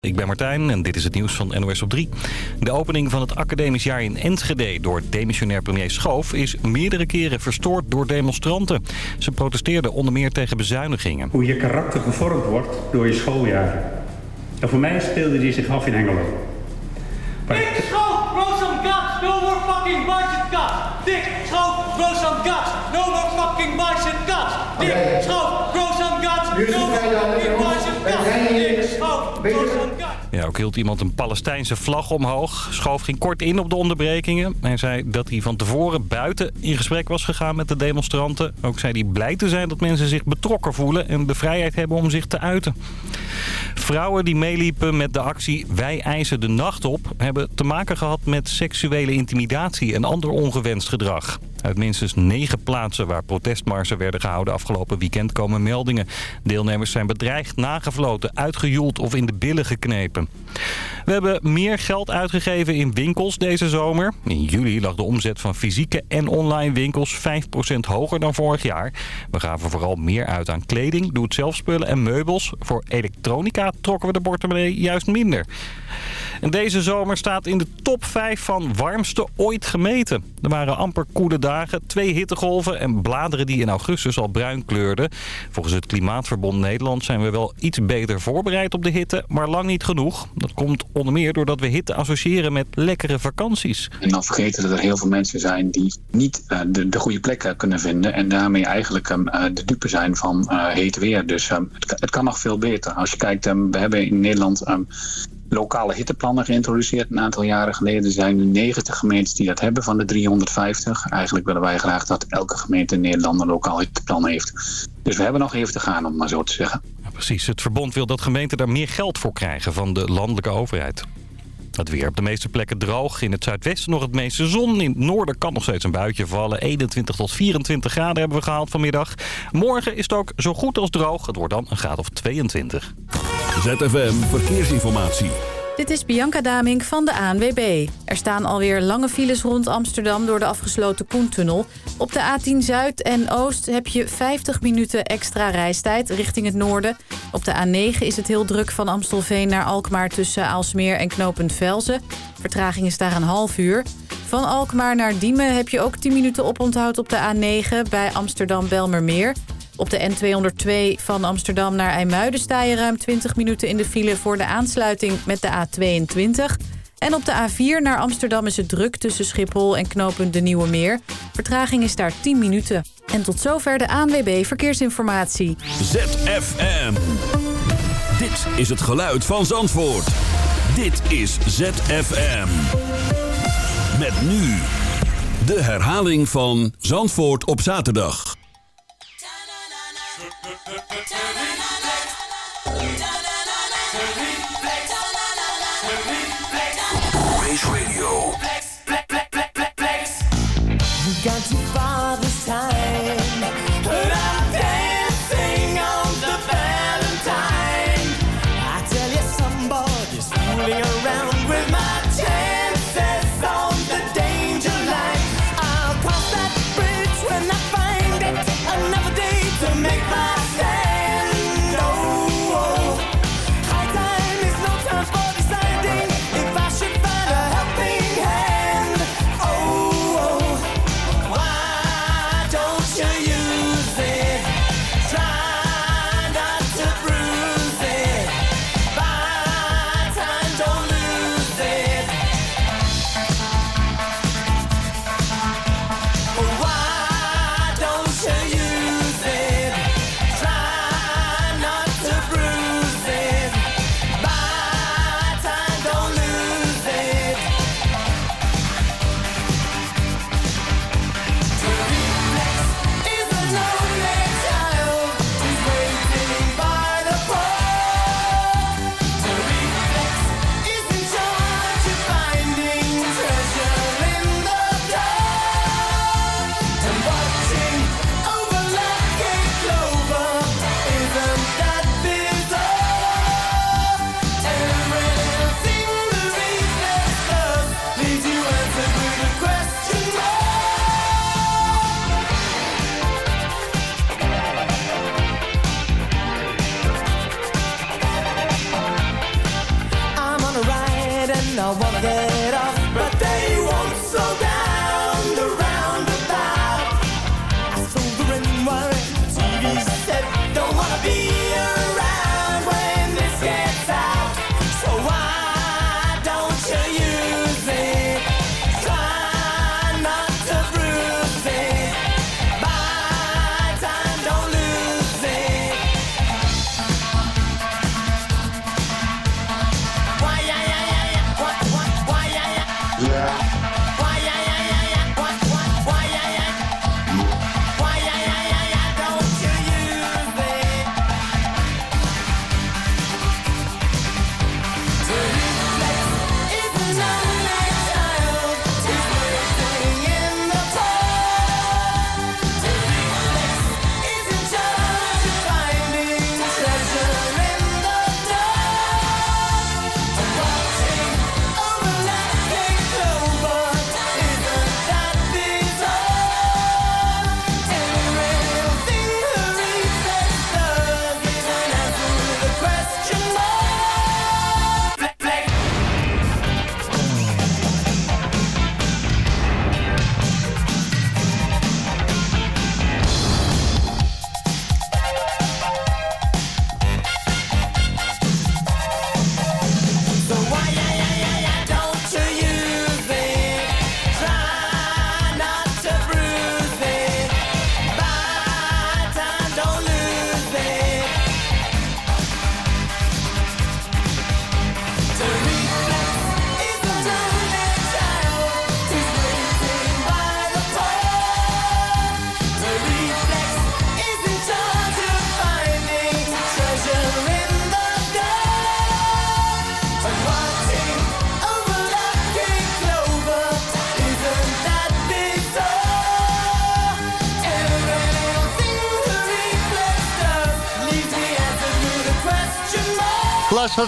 ik ben Martijn en dit is het nieuws van NOS op 3. De opening van het academisch jaar in Enschede door demissionair premier Schoof... is meerdere keren verstoord door demonstranten. Ze protesteerden onder meer tegen bezuinigingen. Hoe je karakter gevormd wordt door je schooljaar. En voor mij speelde die zich af in Hengelo. Dick Schoof, grow some guts, no more fucking budget cuts. Dick Schoof, grow some guts, no more fucking budget cuts. Dick Schoof, grow some guts, no more fucking budget cuts. Ja, ook hield iemand een Palestijnse vlag omhoog. Schoof ging kort in op de onderbrekingen. Hij zei dat hij van tevoren buiten in gesprek was gegaan met de demonstranten. Ook zei hij blij te zijn dat mensen zich betrokken voelen... en de vrijheid hebben om zich te uiten. Vrouwen die meeliepen met de actie Wij eisen de nacht op... hebben te maken gehad met seksuele intimidatie en ander ongewenst gedrag. Uit minstens negen plaatsen waar protestmarsen werden gehouden afgelopen weekend komen meldingen. Deelnemers zijn bedreigd, nagevloten, uitgejoeld of in de billen geknepen. We hebben meer geld uitgegeven in winkels deze zomer. In juli lag de omzet van fysieke en online winkels 5% hoger dan vorig jaar. We gaven vooral meer uit aan kleding, doe-het-zelf-spullen en meubels. Voor elektronica trokken we de portemonnee juist minder. En deze zomer staat in de top 5 van warmste ooit gemeten. Er waren amper koele dagen, twee hittegolven en bladeren die in augustus al bruin kleurden. Volgens het Klimaatverbond Nederland zijn we wel iets beter voorbereid op de hitte, maar lang niet genoeg. Dat komt onder meer doordat we hitte associëren met lekkere vakanties. En dan vergeten dat er heel veel mensen zijn die niet uh, de, de, goede plekken kunnen vinden. En daarmee eigenlijk um, de dupe zijn van uh, heet weer. Dus um, het, het, kan nog veel beter. Als je kijkt, um, we hebben in Nederland lokale hitteplannen geïntroduceerd. Een aantal jaren geleden er zijn nu 90 gemeentes die dat hebben van de 350. Eigenlijk willen wij graag dat elke gemeente in Nederland een lokaal hitteplan heeft. Dus we hebben nog even te gaan, om maar zo te zeggen. Ja, precies. Het verbond wil dat gemeenten daar meer geld voor krijgen van de landelijke overheid. Het weer op de meeste plekken droog. In het zuidwesten nog het meeste zon. In het noorden kan nog steeds een buitje vallen. 21 tot 24 graden hebben we gehaald vanmiddag. Morgen is het ook zo goed als droog. Het wordt dan een graad of 22. ZFM Verkeersinformatie. Dit is Bianca Damink van de ANWB. Er staan alweer lange files rond Amsterdam door de afgesloten Koentunnel. Op de A10 Zuid en Oost heb je 50 minuten extra reistijd richting het noorden. Op de A9 is het heel druk van Amstelveen naar Alkmaar tussen Aalsmeer en Knopend Velzen. Vertraging is daar een half uur. Van Alkmaar naar Diemen heb je ook 10 minuten oponthoud op de A9 bij Amsterdam-Belmermeer. Op de N202 van Amsterdam naar IJmuiden sta je ruim 20 minuten in de file voor de aansluiting met de A22. En op de A4 naar Amsterdam is het druk tussen Schiphol en knooppunt De Nieuwe Meer. Vertraging is daar 10 minuten. En tot zover de ANWB Verkeersinformatie. ZFM. Dit is het geluid van Zandvoort. Dit is ZFM. Met nu de herhaling van Zandvoort op zaterdag. Race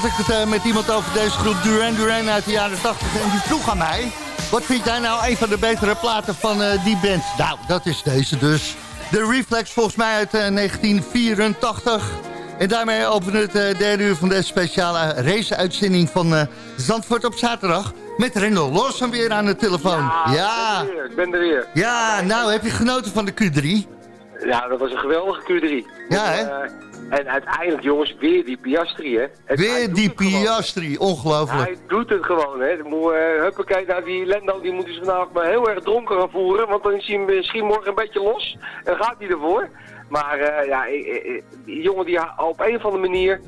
had ik het eh, met iemand over deze groep Duran Duran uit de jaren 80 en die vroeg aan mij... Wat vind jij nou een van de betere platen van eh, die band? Nou, dat is deze dus. De Reflex volgens mij uit eh, 1984. En daarmee openen we het eh, derde uur van deze speciale race-uitzending van eh, Zandvoort op zaterdag. Met Rendel Lawson weer aan de telefoon. Ja, Ik ben er weer. Ik ben er weer. ja nou heb je genoten van de Q3? Ja, dat was een geweldige Q3. Ja, hè? En uiteindelijk, jongens, weer die Piastri, hè. Het- hij Weer die gewoon. Piastri, ongelooflijk. Hij doet het gewoon, hè. De moe, eh, huppakee, nou, die Lendo die moet dus vanavond maar heel erg dronken gaan voeren. Want dan is hij misschien morgen een beetje los. En gaat hij ervoor. Maar eh, ja, die jongen die op een of andere manier...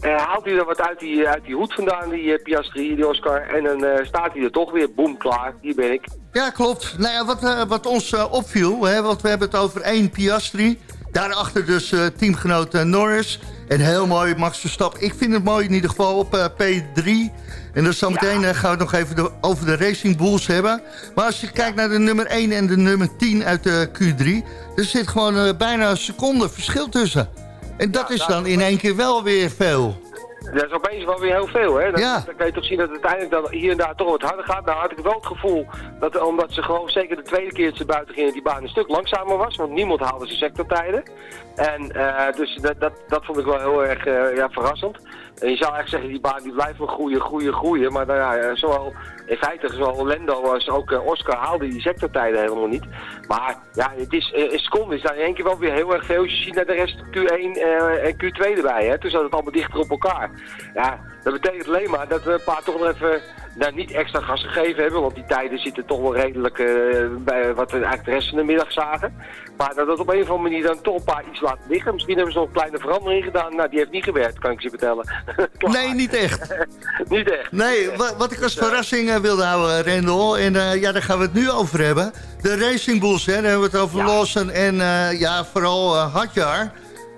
eh, haalt hij er wat uit die, uit die hoed vandaan, die Piastri, die Oscar. En dan staat hij er toch weer. Boem, klaar. Hier ben ik. Ja, klopt. Nou ja, wat, wat ons opviel, hè, want we hebben het over één Piastri. Daarachter dus eh, teamgenoot eh, Norris. En heel mooi Max Verstappen. Ik vind het mooi in ieder geval op eh, P3. En dan zometeen eh, gaan we het nog even de- over de Racing Bulls hebben. Maar als je kijkt naar de nummer 1 en de nummer 10 uit de Q3... er zit gewoon bijna een seconde verschil tussen. En dat Ja, is dan in één keer wel weer veel. Dat is opeens wel weer heel veel, hè? Dan, Ja. dan kan je toch zien dat het uiteindelijk dan hier en daar toch wat harder gaat. Nou had ik wel het gevoel dat omdat ze gewoon zeker de tweede keer dat ze buiten gingen, die baan een stuk langzamer was. Want niemand haalde zijn sectortijden. En eh, dus dat, dat, dat vond ik wel heel erg eh, ja, verrassend. En je zou eigenlijk zeggen, die baan die blijft wel groeien, groeien, groeien. Maar nou ja, zowel in feite zowel Lendo als ook eh, Oscar haalden die sectortijden helemaal niet. Maar ja, het is, eh, een seconde is daar in één keer wel weer heel erg veel. Je ziet naar de rest Q1 eh, en Q2 erbij. Hè? Toen zat het allemaal dichter op elkaar. Ja, dat betekent alleen maar dat we een paar toch nog even nou, niet extra gas gegeven hebben. Want die tijden zitten toch wel redelijk bij wat we eigenlijk de rest van de middag zagen. Maar dat het op een of andere manier dan toch een paar iets laat liggen. Misschien hebben ze nog een kleine verandering gedaan. Nou, die heeft niet gewerkt, kan ik je vertellen. Nee, niet echt. niet echt. Nee, wa- wat ik als verrassing eh, wilde houden, Rendel. En eh, ja, daar gaan we het nu over hebben. De Racing Bulls, hè, daar hebben we het over Ja. Lawson en eh, ja, vooral eh Hadjar.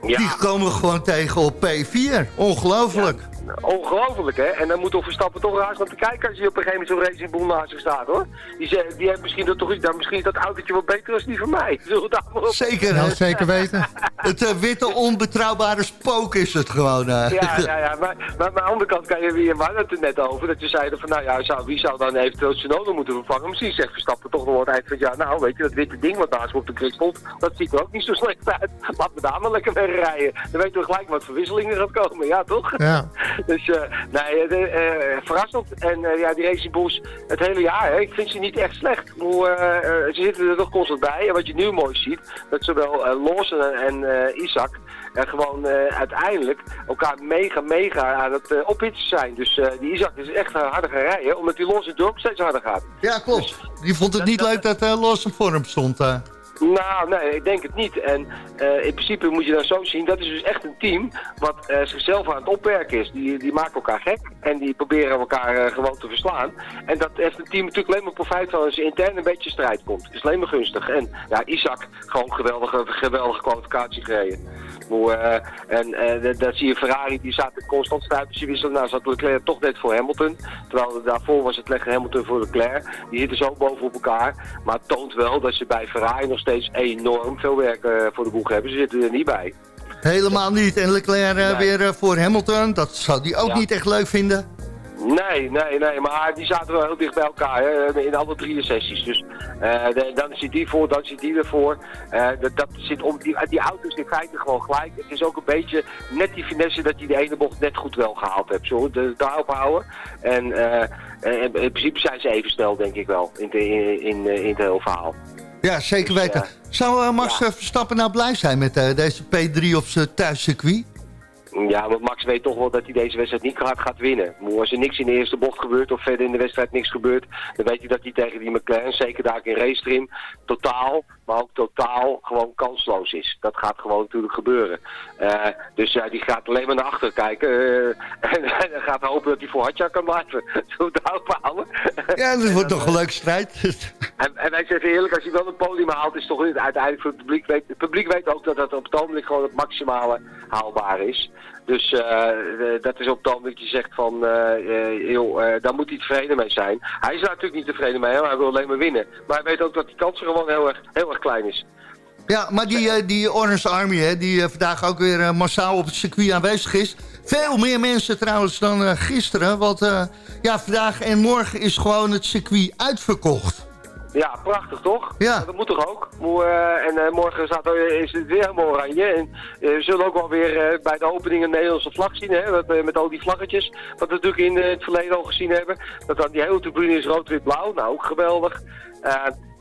Ja. Die komen we gewoon tegen op P4. Ongelooflijk. Ongelooflijk, hè? En dan moet toch Verstappen toch raar staan te kijken als je op een gegeven moment zo'n Racing Bull naast zich staat, hoor. Die, ze- die heeft misschien dat toch iets, dan misschien is dat autootje wat beter als die van mij. Zullen we daar maar op? Zeker. Nou, zeker weten. Het eh, witte onbetrouwbare spook is het gewoon. eh. Ja, ja, ja. Maar, maar aan de andere kant kan je weer, we hadden het er net over, dat je zeiden van, nou ja, zou, wie zou dan eventueel Tsunoda moeten vervangen? Misschien zegt Verstappen toch nog wat eind van, ja, nou, weet je, dat witte ding wat naast me op de krik stond, dat ziet er ook niet zo slecht uit. Laat me daar maar lekker mee rijden. Dan weten we gelijk wat voor wisselingen gaat komen, ja, toch? Ja. Dus eh, nee, de, eh, verrassend. En eh, ja, die Racing Bulls het hele jaar, hè, ik vind ze niet echt slecht. Eh, eh, ze zitten er toch constant bij. En wat je nu mooi ziet, dat zowel Lawson en, en eh, Isaac eh, gewoon eh, uiteindelijk elkaar mega, mega aan het uh, ophitsen zijn. Dus uh, die Isaac is echt harder gaan rijden, omdat die Lawson ook steeds harder gaat. Ja, klopt. Die vond het niet leuk dat uh, Lawson voor hem stond. Nou, nee, ik denk het niet. En uh, in principe moet je dat zo zien. Dat is dus echt een team wat uh, zichzelf aan het opwerken is. Die, die maken elkaar gek en die proberen elkaar uh, gewoon te verslaan. En dat heeft een team natuurlijk alleen maar profijt van als je intern een beetje strijd komt. Is alleen maar gunstig. En ja, Isaac, gewoon geweldige, geweldige kwalificatie gereden. Uh, en dat zie je Ferrari, die zaten constant stuipertje wisselen. Nou zat Leclerc toch net voor Hamilton. Terwijl daarvoor was het leggen Hamilton voor Leclerc. Die zitten zo boven op elkaar. Maar het toont wel dat ze bij Ferrari nog steeds enorm veel werk uh, voor de boeg hebben. Ze zitten er niet bij. Helemaal niet. En Leclerc nee. weer voor Hamilton. Dat zou die ook ja. niet echt leuk vinden. Nee, nee, nee, maar die zaten wel heel dicht bij elkaar hè, in alle drie sessies. Dus uh, de, dan zit die voor, dan zit die ervoor. Uh, dat, dat zit om, die, die auto's in feite gewoon gelijk. Het is ook een beetje net die finesse dat je de ene bocht net goed wel gehaald hebt. Zo, de, daarop houden. En uh, in, in principe zijn ze even snel, denk ik wel, in, de, in, in, in het hele verhaal. Ja, zeker weten. Dus, Zou Max ja. Verstappen nou blij zijn met deze P3 op zijn thuiscircuit? Ja, want Max weet toch wel dat hij deze wedstrijd niet hard gaat winnen. Als er niks in de eerste bocht gebeurt of verder in de wedstrijd niks gebeurt, dan weet hij dat hij tegen die McLaren, zeker daar in racetrim, totaal, maar ook totaal gewoon kansloos is. Dat gaat gewoon natuurlijk gebeuren. Eh, dus ja, die gaat alleen maar naar achter kijken eh, en, en gaat hopen dat hij voor Hatja kan blijven. Zo de houden. Ja, dat wordt toch een leuke strijd. En, en wij zeggen eerlijk, als hij wel een podium haalt, is het toch uiteindelijk voor het publiek. Weet, het publiek weet ook dat dat op het ogenblik gewoon het maximale haalbaar is. Dus eh, dat is het ogenblik dat je zegt van, eh, eh, joh, daar moet hij tevreden mee zijn. Hij is daar natuurlijk niet tevreden mee, hij wil alleen maar winnen. Maar hij weet ook dat die kans gewoon heel erg, heel erg klein is. Ja, maar die, die Orange Army, hè, die vandaag ook weer massaal op het circuit aanwezig is. Veel meer mensen trouwens dan gisteren. Want ja, vandaag en morgen is gewoon het circuit uitverkocht. Ja, prachtig toch? Ja. Dat moet toch ook? Moe, eh, en eh, morgen staat er, is het weer helemaal oranje. En eh, we zullen ook wel weer eh, bij de opening een Nederlandse vlag zien. Hè? Eh, met al die vlaggetjes. Wat we natuurlijk in eh, het verleden al gezien hebben. Dat dan die hele tribune is rood-wit-blauw. Nou, ook geweldig. Eh,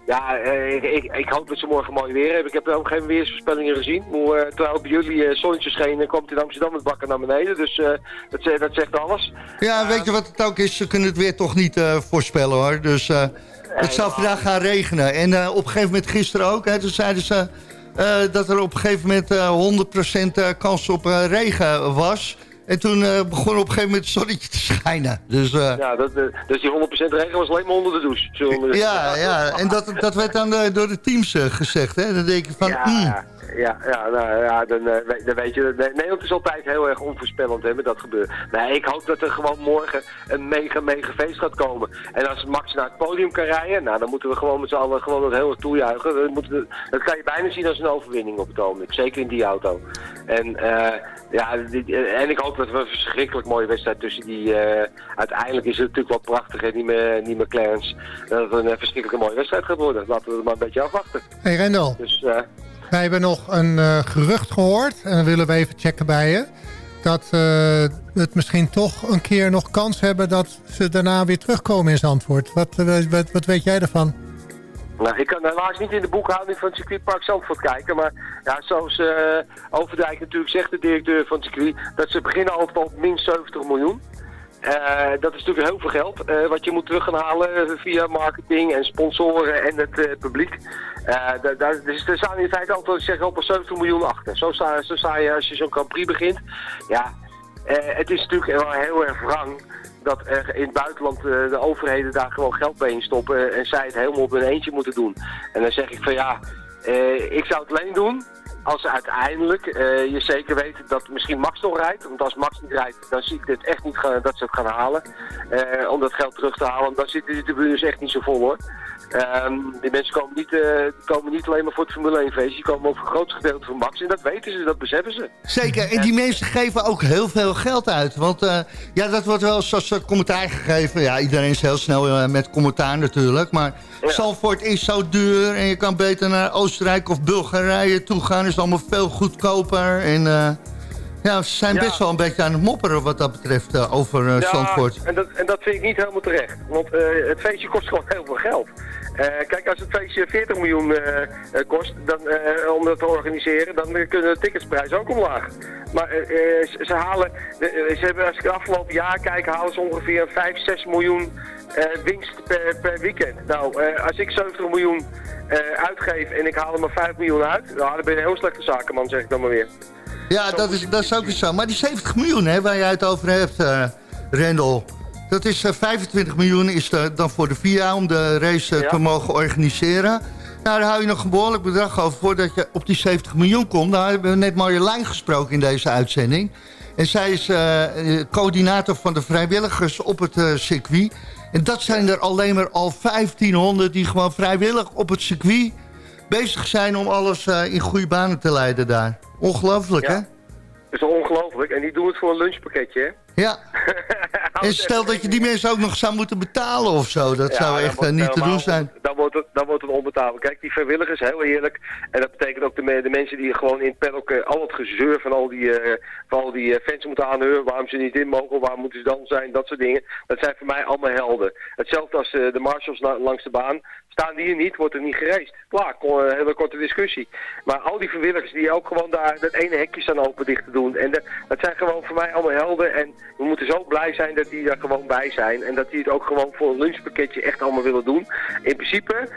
ja, eh, ik, ik, ik hoop dat ze morgen mooi weer hebben. Ik heb ook geen weersvoorspellingen gezien. Eh, terwijl bij jullie eh, zonnetje scheen, komt het in Amsterdam het bakken naar beneden. Dus eh, dat, ze- dat zegt alles. Ja, weet je wat het ook is? Ze kunnen het weer toch niet eh, voorspellen hoor. Dus eh, het zou vandaag gaan regenen. En eh, op een gegeven moment gisteren ook, hè, toen zeiden ze eh, dat er op een gegeven moment eh 100% eh, kans op regen was. En toen eh, begon op een gegeven moment het zonnetje te schijnen. Dus eh, Ja, dat, eh, dus die 100% regen was alleen maar onder de douche. zullen ja, ja, en dat, dat werd dan door de teams gezegd. Hè? Dan denk je van, Ja, hmm, ja, ja, nou, ja dan, dan weet je, Ne- Nederland is altijd heel erg onvoorspellend hè, met dat gebeurt. Nee, ik hoop dat er gewoon morgen een mega, mega feest gaat komen. En als Max naar het podium kan rijden, nou, dan moeten we gewoon met z'n allen gewoon het heel erg toejuichen. Dat, moeten dat kan je bijna zien als een overwinning op het ogenblik, zeker in die auto. En, ja, en ik hoop dat we een verschrikkelijk mooie wedstrijd tussen die... eh, uiteindelijk is het natuurlijk wel prachtig, hè, die, me- die McLaren's. Dat het een eh, verschrikkelijk mooie wedstrijd gaat worden. Laten we het maar een beetje afwachten. Hey Rendel, Dus... eh, wij hebben nog een gerucht gehoord. En dan willen we even checken bij je. Dat het misschien toch een keer nog kans hebben dat ze daarna weer terugkomen in Zandvoort. Wat, wat, wat weet jij ervan? Nou, ik kan helaas niet in de boekhouding van het circuitpark Zandvoort kijken. Maar ja, zoals eh, Overdijk natuurlijk zegt, de directeur van het circuit, dat ze beginnen altijd op min 70 miljoen. Eh, dat is natuurlijk heel veel geld eh, wat je moet terug gaan halen via marketing en sponsoren en het publiek. Eh, da- da- dus er staan in feite altijd, ik zeg, op 70 miljoen achter. Zo sta, zo je als je zo'n Grand Prix begint. Ja, het is natuurlijk wel heel erg wrang dat er in het buitenland eh, de overheden daar gewoon geld bij in stoppen en zij het helemaal op hun eentje moeten doen. En dan zeg ik van ja, eh, ik zou het alleen doen als uiteindelijk eh, je zeker weet dat misschien Max nog rijdt. Want als Max niet rijdt, dan zie ik dit echt niet gaan, dat ze het gaan halen. om dat geld terug te halen. Dan zitten die tribunes echt niet zo vol hoor. Ehm, die mensen komen niet, eh, komen niet alleen maar voor het Formule 1 feest. Die komen ook voor het grootste gedeelte van Max. En dat weten ze, dat beseffen ze. Zeker, en die mensen geven ook heel veel geld uit. Want eh, ja, dat wordt wel eens als commentaar gegeven. Ja, iedereen is heel snel eh, met commentaar natuurlijk. Maar Zandvoort is zo duur en je kan beter naar Oostenrijk of Bulgarije toe gaan. is allemaal veel goedkoper. En ja, ze zijn Ja. best wel een beetje aan het mopperen wat dat betreft over Zandvoort. en dat, en dat vind ik niet helemaal terecht. Want het feestje kost gewoon heel veel geld. Eh, kijk, als het feestje 40 miljoen eh, eh, kost dan, om dat te organiseren, dan kunnen de ticketsprijzen ook omlaag. Maar ze, ze halen, ze hebben, als ik het afgelopen jaar kijk, halen ze ongeveer 5, 6 miljoen winst per, per weekend. Nou, als ik 70 miljoen uitgeef en ik haal er maar 5 miljoen uit, nou, dan ben je een heel slechte zakenman, zeg ik dan maar weer. Ja, dat is, dat is ook zo. Maar die 70 miljoen hè, waar jij het over hebt, Rendel... dat is eh, 25 miljoen is de- dan voor de VIA om de race eh, Ja. te mogen organiseren. Nou, daar hou je nog een behoorlijk bedrag over voordat je op die 70 miljoen komt. Nou hebben we net Marjolein gesproken in deze uitzending. En zij is eh, eh, coördinator van de vrijwilligers op het eh, circuit. En dat zijn er alleen maar al 1500 die gewoon vrijwillig op het circuit bezig zijn om alles eh, in goede banen te leiden daar. Ongelooflijk, Ja. hè? Dat is ongelooflijk. En die doen het voor een lunchpakketje, hè? Ja. En stel dat je die mensen ook nog zou moeten betalen of zo. Dat Ja, zou echt wordt eh, niet te doen zijn. Dan wordt, het, dan wordt het onbetaalbaar. Kijk, die vrijwilligers, heel eerlijk. En dat betekent ook de, me- de mensen die gewoon in paddock eh, al het gezeur van al die, eh, van al die eh, fans moeten aanheuren. Waarom ze niet in mogen, waar moeten ze dan zijn, dat soort dingen. Dat zijn voor mij allemaal helden. Hetzelfde als eh, de marshals langs de baan. Staan die hier niet, wordt er niet gereisd. Klaar, kon, een hele korte discussie. Maar al die vrijwilligers die ook gewoon daar dat ene hekje staan open dicht te doen. En de- dat zijn gewoon voor mij allemaal helden. En we moeten zo blij zijn dat die er gewoon bij zijn. En dat die het ook gewoon voor een lunchpakketje echt allemaal willen doen. In principe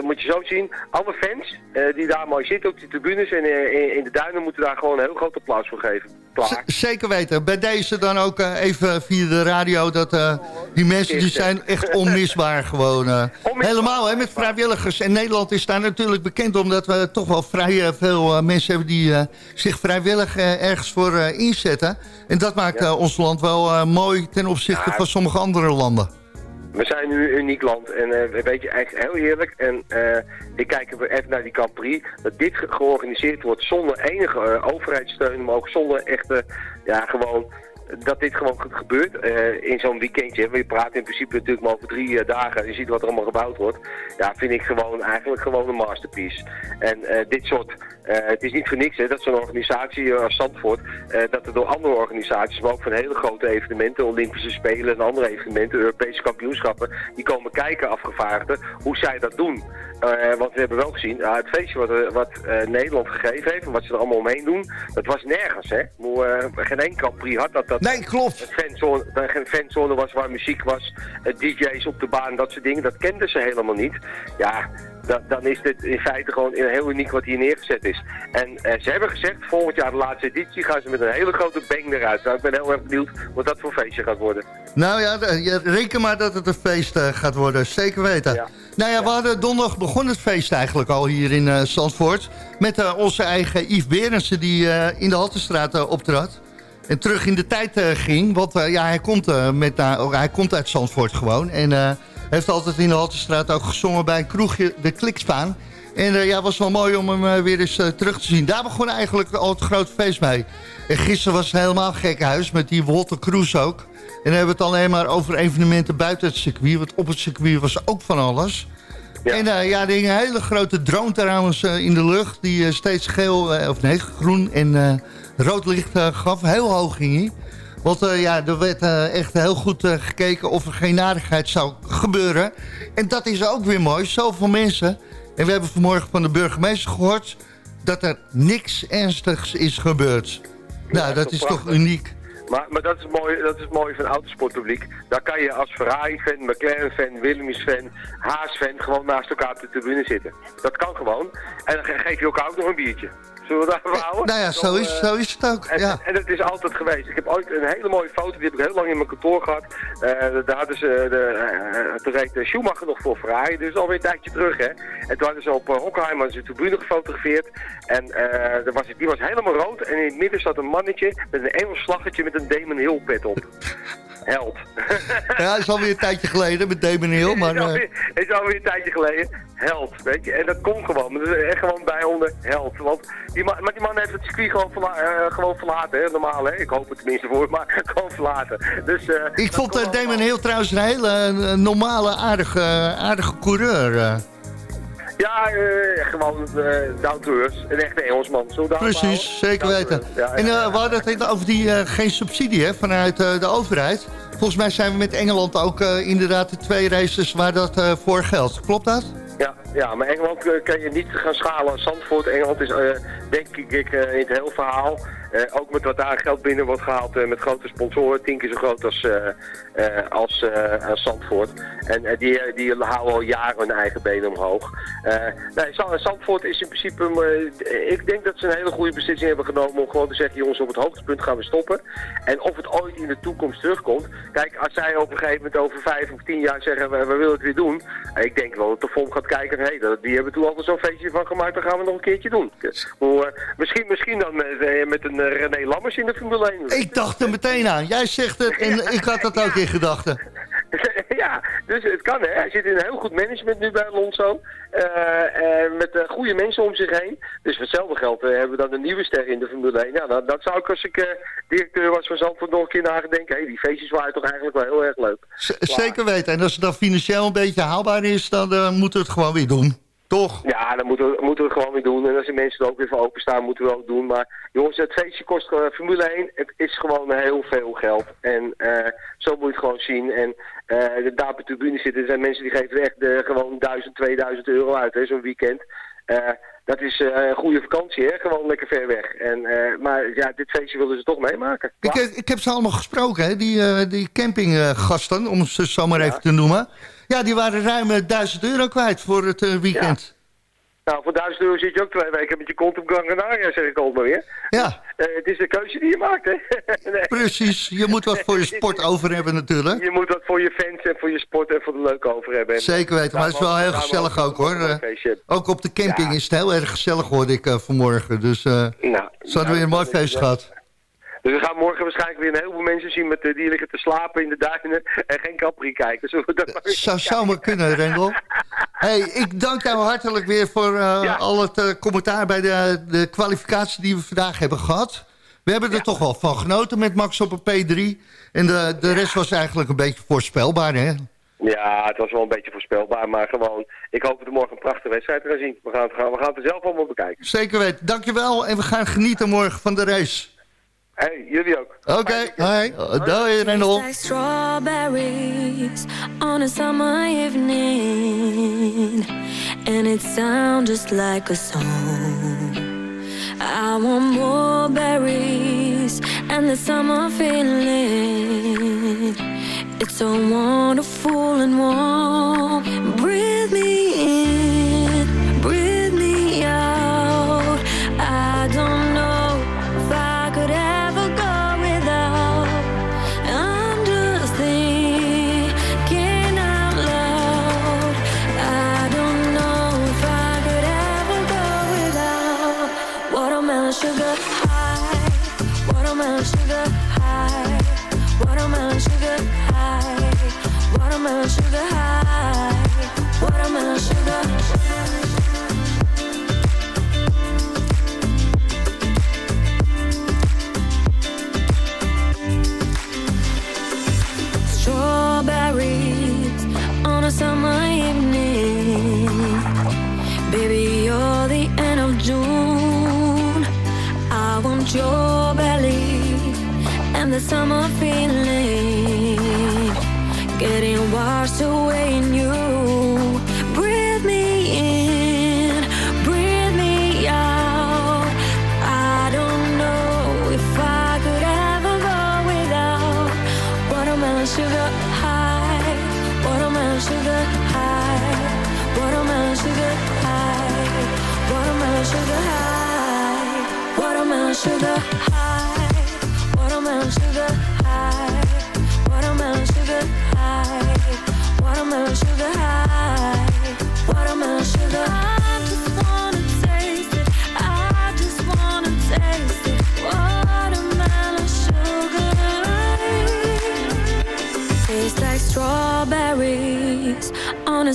moet je zo zien, alle fans eh, die daar mooi zitten op die tribunes en eh, in, in de duinen moeten daar gewoon een heel groot applaus voor geven. Klaar. Zeker weten. Bij deze dan ook eh, even via de radio... dat eh, die mensen die zijn echt onmisbaar gewoon. eh. Helemaal hè, met vrijwilligers. En Nederland is daar natuurlijk bekend... omdat we toch wel vrij eh, veel eh, mensen hebben... die eh, zich vrijwillig eh, ergens voor eh, inzetten. En dat maakt eh, ons land wel eh, mooi... ten opzichte Ja. van sommige andere landen. We zijn nu een uniek land en eh, weet je, echt heel eerlijk. En eh, ik kijk even naar die Grand. Dat dit ge- georganiseerd wordt zonder enige eh, overheidssteun, maar ook zonder echte, ja gewoon, dat dit gewoon ge- gebeurt in zo'n weekendje. We praten in principe natuurlijk maar over drie dagen. Je ziet wat er allemaal gebouwd wordt. Ja, vind ik gewoon eigenlijk gewoon een masterpiece. En dit soort, het is niet voor niks hè, dat zo'n organisatie eh, als Zandvoort, eh, dat er door andere organisaties, maar ook van hele grote evenementen, Olympische Spelen en andere evenementen, Europese kampioenschappen, die komen kijken, afgevaardigden, hoe zij dat doen. Eh, want we hebben wel gezien, ja, het feestje wat, eh, wat eh, Nederland gegeven heeft en wat ze er allemaal omheen doen, dat was nergens. Hè? Eh, geen Grand Prix had dat. dat Nee, klopt. Fanzone, dat er geen fanzone was waar muziek was, eh, DJ's op de baan, dat soort dingen. Dat kenden ze helemaal niet. Ja, da- dan is dit in feite gewoon heel uniek wat hier neergezet is. En eh, ze hebben gezegd, volgend jaar de laatste editie gaan ze met een hele grote bang eruit. Nou, ik ben heel erg benieuwd wat dat voor feestje gaat worden. Nou ja, reken maar dat het een feest eh, gaat worden. Zeker weten. Nou ja, we hadden donderdag begon het feest eigenlijk al hier in eh, Zandvoort. Met onze eigen Yves Berendsen die in de Haltestraat optrad. En terug in de tijd ging. Want ja, hij komt, eh, met, oh, hij komt uit Zandvoort gewoon. En heeft altijd in de Haltestraat ook gezongen bij een kroegje de Klikspaan. En eh, ja, het was wel mooi om hem eh, weer eens eh, terug te zien. Daar begon eigenlijk al het grote feest mee. En gisteren was het helemaal gek huis met die Walter Kroes ook. En dan hebben we het alleen maar over evenementen buiten het circuit. Want op het circuit was ook van alles. En ja, er hing een hele grote drone trouwens in de lucht. Die steeds geel, of nee, groen en rood licht gaf. Heel hoog ging hij. Want eh, ja, er werd eh, echt heel goed eh, gekeken of er geen narigheid zou gebeuren. En dat is ook weer mooi. Zoveel mensen. En we hebben vanmorgen van de burgemeester gehoord... dat er niks ernstigs is gebeurd. nou, dat is toch uniek. Maar, maar dat, is mooi, dat is het mooie van autosportpubliek. Daar kan je als Ferrari-fan, McLaren-fan, Williams-fan, Haas-fan gewoon naast elkaar op de tribune zitten. Dat kan gewoon. En dan ge- geef je elkaar ook nog een biertje. Zullen we daarvoor houden? Nou ja, zo is, eh, zo is het ook. En, Ja. en het is altijd geweest. Ik heb ooit een hele mooie foto, die heb ik heel lang in mijn kantoor gehad. Eh, daar hadden ze, de, eh, toen reed de Schumacher nog voor Ferrari, dus alweer een tijdje terug hè. En toen hadden ze op uh, zijn tribune gefotografeerd. En eh, was, die was helemaal rood en in het midden zat een mannetje met een Engels slaggetje met een Damon Hill pet op. Held. ja, is alweer een tijdje geleden met Damon Hill. Maar, is, eh, alweer, is alweer een tijdje geleden. Held, weet je. En dat kon gewoon. Dat is echt gewoon bij onder held. Want die man, maar die man heeft het circuit gewoon, verla eh, gewoon verlaten, hè. Normaal, hè. Ik hoop het tenminste voor maar gewoon verlaten. Dus, eh, Ik vond Damon. Hill trouwens een hele normale, aardige, aardige coureur. Ja, eh, gewoon eh down to earth. Een echte Engelsman. Zo Precies, zeker weten. Ja, En ja. we hadden het over die geen subsidie hè, vanuit de overheid. Volgens mij zijn we met Engeland ook inderdaad de twee races waar dat voor geldt. Klopt dat? Ja, ja, maar Engeland kan je niet gaan schalen als Zandvoort. Engeland is, denk ik, in het hele verhaal, ook met wat daar geld binnen wordt gehaald eh, met grote sponsoren, tien keer zo groot als, eh, eh, als, eh, Zandvoort. En eh, die, eh, die houden al jaren hun eigen benen omhoog. Eh, nee, Zand- Zandvoort is in principe, eh, ik denk dat ze een hele goede beslissing hebben genomen om gewoon te zeggen, jongens, op het hoogtepunt gaan we stoppen. En of het ooit in de toekomst terugkomt, kijk, als zij op een gegeven moment over vijf of tien jaar zeggen, we, we willen het weer doen, eh, ik denk wel dat de FOM gaat kijken, hé, hey, die hebben toen altijd zo'n feestje van gemaakt, dan gaan we nog een keertje doen. Eh, misschien, misschien dan met, eh, een eh, René Lammers in de Formule 1. Ik dacht er meteen aan. Jij zegt het en ik had dat ook in gedachten. ja, dus het kan hè. Hij zit in een heel goed management nu bij Alonso. Eh, eh, met eh, goede mensen om zich heen. Dus voor hetzelfde geld eh, hebben we dan een nieuwe ster in de Formule 1. Ja, dat, dat zou ik als ik eh, directeur was van Zandvoort nog een keer naar denken. Hé, die feestjes waren toch eigenlijk wel heel erg leuk. Z- zeker weten. En als het dan financieel een beetje haalbaar is, dan eh, moeten we het gewoon weer doen. Toch? Ja, dan moeten we, moeten we gewoon weer doen. En als de mensen er ook weer voor openstaan, moeten we ook doen. Maar jongens, het feestje kost eh, Formule 1. Het is gewoon heel veel geld. En eh, zo moet je het gewoon zien. En eh de daar op de tribune zitten, er zijn mensen die geven echt gewoon 1000, 2000 euro uit, hè, zo'n weekend. Dat is een goede vakantie, hè? gewoon lekker ver weg. En, maar ja, dit feestje willen ze toch meemaken. Ik, heb- ik heb ze allemaal gesproken, hè? die, die campinggasten, om ze zo maar even te noemen. Ja, die waren ruim eh, 1000 euro kwijt voor het eh, weekend. Nou, voor 1000 euro zit je ook twee weken met je kont op Gran Canaria, zeg ik altijd maar weer. Ja, Eh, het is de keuze die je maakt, hè? Nee. precies. Je moet wat voor je sport over hebben natuurlijk. Je moet wat voor je fans en voor je sport en voor de leuk over hebben. En Zeker weten, maar het is wel heel gezellig ook hoor. Eh. Ook op de camping Ja. is het heel erg gezellig hoorde ik eh, vanmorgen. Dus eh Nou, ze hadden weer een mooi feest gehad. Dus we gaan morgen waarschijnlijk weer een heleboel mensen zien met, eh, die liggen te slapen in de duinen en geen Capri kijken. Zullen we dat maar Zou, zou maar kunnen, Rendel. Hey, ik dank jou hartelijk weer voor eh, Ja. al het eh, commentaar bij de, de kwalificatie die we vandaag hebben gehad. We hebben er toch wel van genoten met Max op een P3. En de, de rest was eigenlijk een beetje voorspelbaar, hè? Ja, het was wel een beetje voorspelbaar, maar gewoon, ik hoop dat we morgen een prachtige wedstrijd gaan zien. We gaan het, gaan, we gaan het er zelf allemaal bekijken. Zeker weten. Dankjewel en we gaan genieten morgen van de race. Hey, jullie ook. Oké. Hoi. Uh, Doei, Rendel. Like strawberries on a summer evening, and it sounds just like a song. I want more berries and the summer feeling. It's so wonderful and warm. Breathe me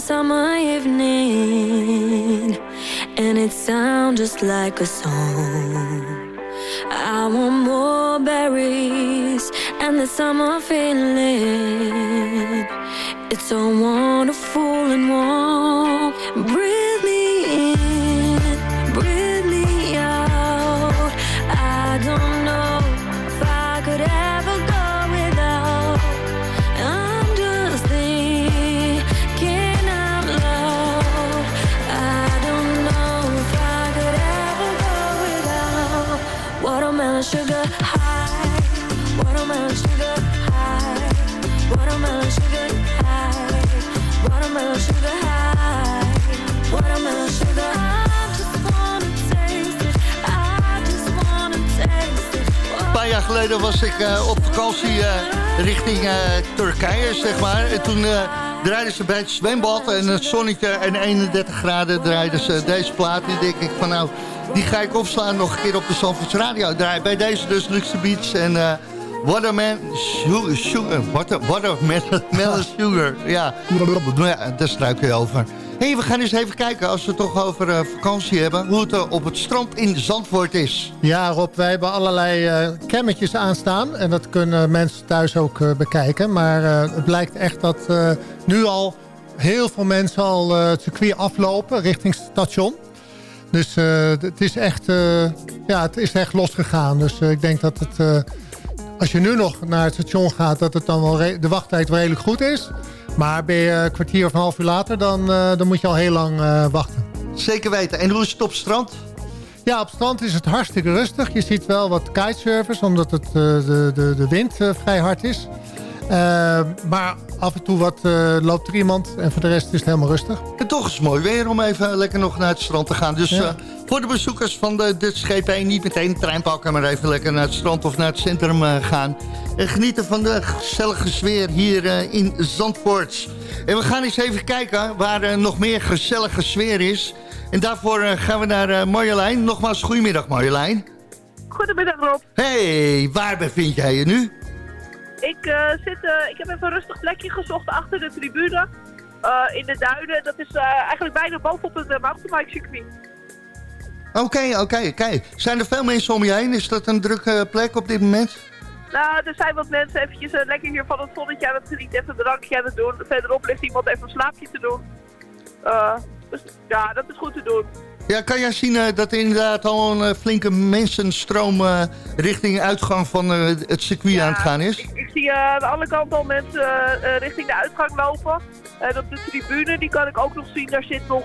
summer evening, and it sounds just like a song. I want more berries and the summer feeling. It's so wonderful and warm. Geleden was ik eh, op vakantie eh, richting eh, Turkije, zeg maar. En toen draaiden ze bij het zwembad en het zonnetje en 31 graden draaiden ze deze plaat. Die denk ik van nou, die ga ik opslaan nog een keer op de Zandvoorts Radio draaien. Bij deze dus Luxe Beach en Waterman Sugar. water, watermelon Sugar. Ja, daar struikel je over. We gaan eens even kijken, als we het toch over uh, vakantie hebben... hoe het uh, op het strand in Zandvoort is. Ja, Rob, wij hebben allerlei uh, cammetjes aanstaan. En dat kunnen mensen thuis ook bekijken. Maar het blijkt echt dat nu al heel veel mensen al het circuit aflopen richting het station. Dus het is echt, ja, het is echt losgegaan. Dus ik denk dat het als je nu nog naar het station gaat, dat het dan wel de wachttijd redelijk goed is. Maar ben je een kwartier of een half uur later, dan, uh, dan moet je al heel lang uh, wachten. Zeker weten. En hoe is het op strand? Ja, op strand is het hartstikke rustig. Je ziet wel wat kitesurfers, omdat het, uh, de, de, de wind vrij hard is. Maar af en toe wat, loopt er iemand en voor de rest is het helemaal rustig. En toch is het mooi weer om even lekker nog naar het strand te gaan. Dus ja. Voor de bezoekers van de Dutch GP niet meteen de trein pakken... maar even lekker naar het strand of naar het centrum uh, gaan. En genieten van de gezellige sfeer hier uh, in Zandvoort. En we gaan eens even kijken waar uh, nog meer gezellige sfeer is. En daarvoor gaan we naar Marjolein. Nogmaals, goedemiddag Marjolein. Goedemiddag Rob. Hey, waar bevind jij je nu? Ik, zit, ik heb even een rustig plekje gezocht achter de tribune. in de duinen. Dat is eigenlijk bijna bovenop het mountainbike circuit. Oké, oké, oké. Zijn er veel mensen om je heen? Is dat een drukke plek op dit moment? Nou, er zijn wat mensen eventjes lekker hier van het zonnetje aan het genieten. Even een drankje aan het doen. Verderop ligt iemand even een slaapje te doen. Dus ja, dat is goed te doen. Ja, kan jij zien uh, dat er inderdaad al een uh, flinke mensenstroom uh, richting uitgang van het circuit aan het gaan is? Ik, ik zie aan de andere kant al mensen richting de uitgang lopen. En op de tribune, die kan ik ook nog zien, daar zit nog,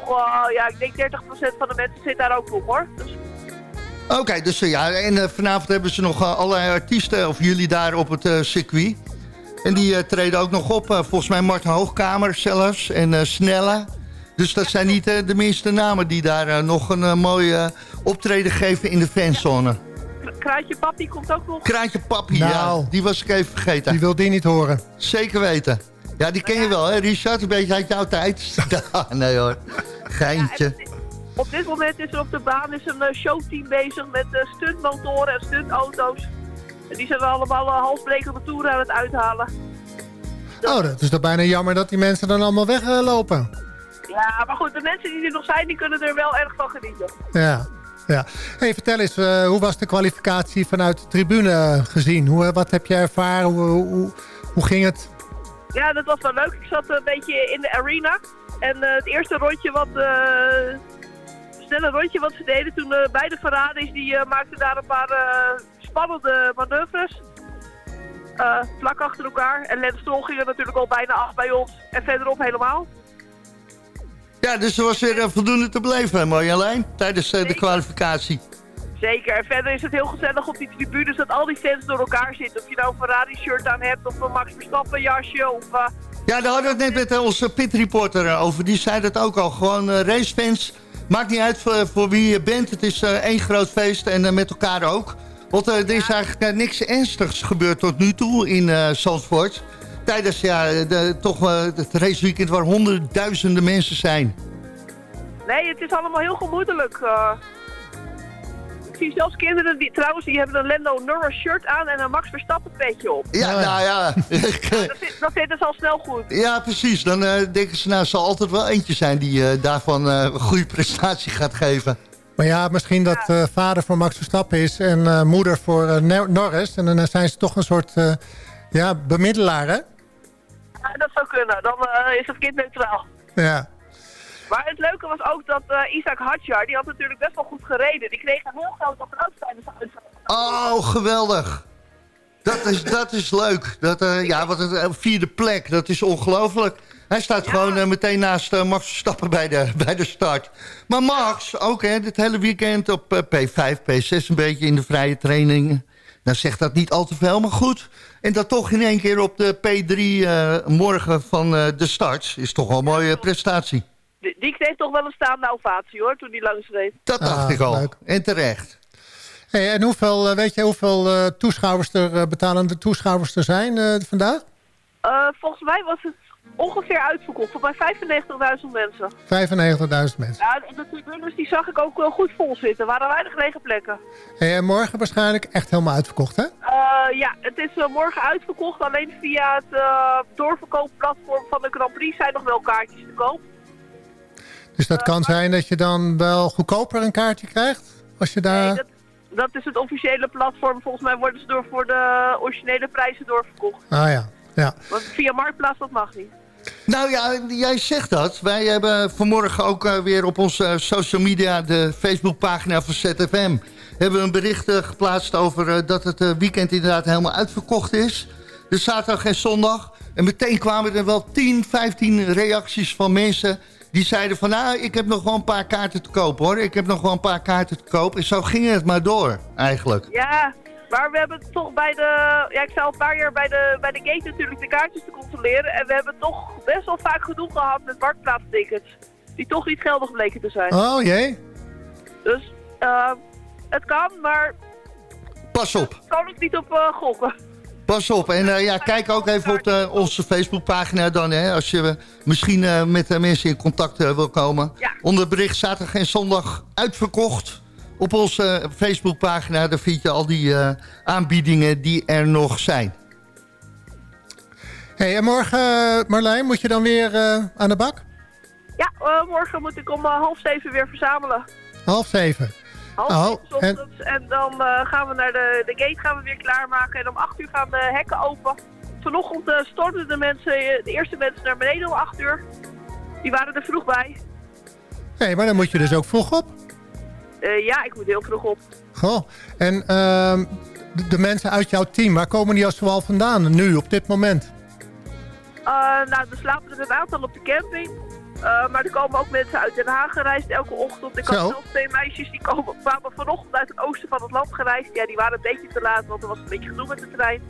ja, ik denk 30% van de mensen zit daar ook nog hoor. Dus... Oké, okay, dus ja, en vanavond hebben ze nog allerlei artiesten, of jullie daar op het circuit. En die treden ook nog op, volgens mij Martin Hoogkamer zelfs, en Snelle. Dus dat zijn niet de minste namen die daar nog een mooie optreden geven in de fanzone. Kraantje Papi komt ook nog. Kraantje Papi, nou, ja. Die was ik even vergeten. Die wil die niet horen. Zeker weten. Ja, die ken je wel, hè, Richard? Een beetje uit jouw tijd. nee hoor, geintje. Ja, op dit moment is er op de baan is een showteam bezig met stuntmotoren en stuntauto's. En die zijn allemaal halsbrekende toeren aan het uithalen. Oh, dat is toch bijna jammer dat die mensen dan allemaal weglopen. Ja, maar goed, de mensen die er nog zijn, die kunnen er wel erg van genieten. Ja, ja. Hey, vertel eens, uh, hoe was de kwalificatie vanuit de tribune gezien? Hoe, wat heb je ervaren? Hoe, hoe, hoe, ging het? Ja, dat was wel leuk. Ik zat een beetje in de arena. En uh, het eerste rondje wat... Uh, snelle rondje wat ze deden toen beide Ferraris... die maakten daar een paar spannende manoeuvres. vlak achter elkaar. En Lens Stroll ging er natuurlijk al bijna af bij ons. En verderop helemaal. Ja, dus er was weer uh, voldoende te beleven, Marjolein, tijdens uh, de kwalificatie. Zeker. En verder is het heel gezellig op die tribunes dat al die fans door elkaar zitten. Of je nou een Ferrari-shirt aan hebt of een Max Verstappen jasje of... Uh... Ja, daar hadden we het net met onze pitreporter over. Die zei dat ook al. Gewoon racefans. Maakt niet uit voor, voor, wie je bent. Het is één groot feest en met elkaar ook. Want er is eigenlijk niks ernstigs gebeurd tot nu toe in Zandvoort tijdens ja, de, toch, uh, het raceweekend waar honderdduizenden mensen zijn. Nee, het is allemaal heel gemoedelijk. Uh, ik zie zelfs kinderen die trouwens, die hebben een Lando Norris shirt aan en een Max Verstappen petje op. Ja, nou ja. dat, vinden ze al snel goed. Ja, precies. Dan uh, denken ze, nou, zal altijd wel eentje zijn die daarvan een goede prestatie gaat geven. Maar ja, misschien dat uh, vader voor Max Verstappen is en uh, moeder voor uh, Norris. En dan zijn ze toch een soort ja, bemiddelaar, hè? Ja, dat zou kunnen. Dan uh, is het kind neutraal. Ja. Maar het leuke was ook dat uh, Isaac Hadjar, die had natuurlijk best wel goed gereden. Die kreeg een heel groot applaus tijdens de. Oh, geweldig. Dat is, dat is leuk. Dat, uh, ja, wat het vierde plek, dat is ongelooflijk. Hij staat ja. gewoon meteen naast Max Verstappen bij de, bij de start. Maar Max, ook hè, dit hele weekend op P5, P6 een beetje in de vrije training. Nou zegt dat niet al te veel, maar goed. En dat toch in één keer op de P3 uh, morgen van uh, de start is toch wel een mooie prestatie. Die, die kreeg toch wel een staande ovatie hoor, toen die langs reed. Dat dacht ah, ik al. Leuk. En terecht. Hey, en hoeveel, weet je hoeveel toeschouwers er, betalende toeschouwers er zijn vandaag? Eh, volgens mij was het ongeveer uitverkocht. Volgens mij 95.000 mensen. 95.000 mensen. Ja, de tribunes die zag ik ook wel goed vol zitten. Er waren weinig lege plekken. En morgen waarschijnlijk echt helemaal uitverkocht, hè? Eh, ja, het is eh, morgen uitverkocht. Alleen via het eh, doorverkoopplatform van de Grand Prix zijn nog wel kaartjes te koop. Dus dat kan zijn dat je dan wel goedkoper een kaartje krijgt? Als je daar... Nee, dat, dat is het officiële platform. Volgens mij worden ze door voor de originele prijzen doorverkocht. Ah ja, ja. Want via Marktplaats dat mag niet. Nou ja, jij zegt dat. Wij hebben vanmorgen ook eh, weer op onze eh, social media... de Facebookpagina van ZFM... hebben we een bericht eh, geplaatst over dat het weekend inderdaad helemaal uitverkocht is. Dus zaterdag en zondag. En meteen kwamen er wel 10, 15 reacties van mensen... die zeiden van, nou, ik heb nog wel een paar kaarten te koop, hoor. Ik heb nog wel een paar kaarten te koop. En zo ging het maar door, eigenlijk. Ja, maar we hebben toch bij de... Ja, ik zei al een paar jaar bij de, bij de gate natuurlijk de kaartjes te controleren. En we hebben toch best wel vaak gedoe gehad met marktplaatstickets. Die toch niet geldig bleken te zijn. Oh jee. Dus eh, het kan, maar Pas op. kan ik niet op eh, gokken. Pas op. En eh, ja, kijk ook even op de, onze Facebookpagina dan. Hè, als je eh, misschien met de mensen in contact wil komen. Onder het bericht zaterdag en zondag uitverkocht. Op onze eh, Facebookpagina daar vind je al die eh, aanbiedingen die er nog zijn. Hey, en morgen, eh, Marlijn, moet je dan weer eh, aan de bak? Ja, eh, morgen moet ik om half zeven weer verzamelen. Half zeven. Half Oh, zeven ochtends. En, dan eh, gaan we naar de, de gate gaan we weer klaarmaken. En om acht uur gaan de hekken open. Vanochtend stormden de mensen, de eerste mensen naar beneden om acht uur. Die waren er vroeg bij. Nee, maar dan moet je dus ook vroeg op. Eh, ja, ik moet heel vroeg op. Goh. En ehm, de, de mensen uit jouw team, waar komen die als zoal vandaan nu, op dit moment? Eh, nou, er slapen er een aantal op de camping. Eh, maar er komen ook mensen uit Den Haag gereisd elke ochtend. Ik had Zo. zelfs twee meisjes die komen, kwamen vanochtend uit het oosten van het land gereisd. Ja, die waren een beetje te laat, want er was een beetje gedoe met de trein.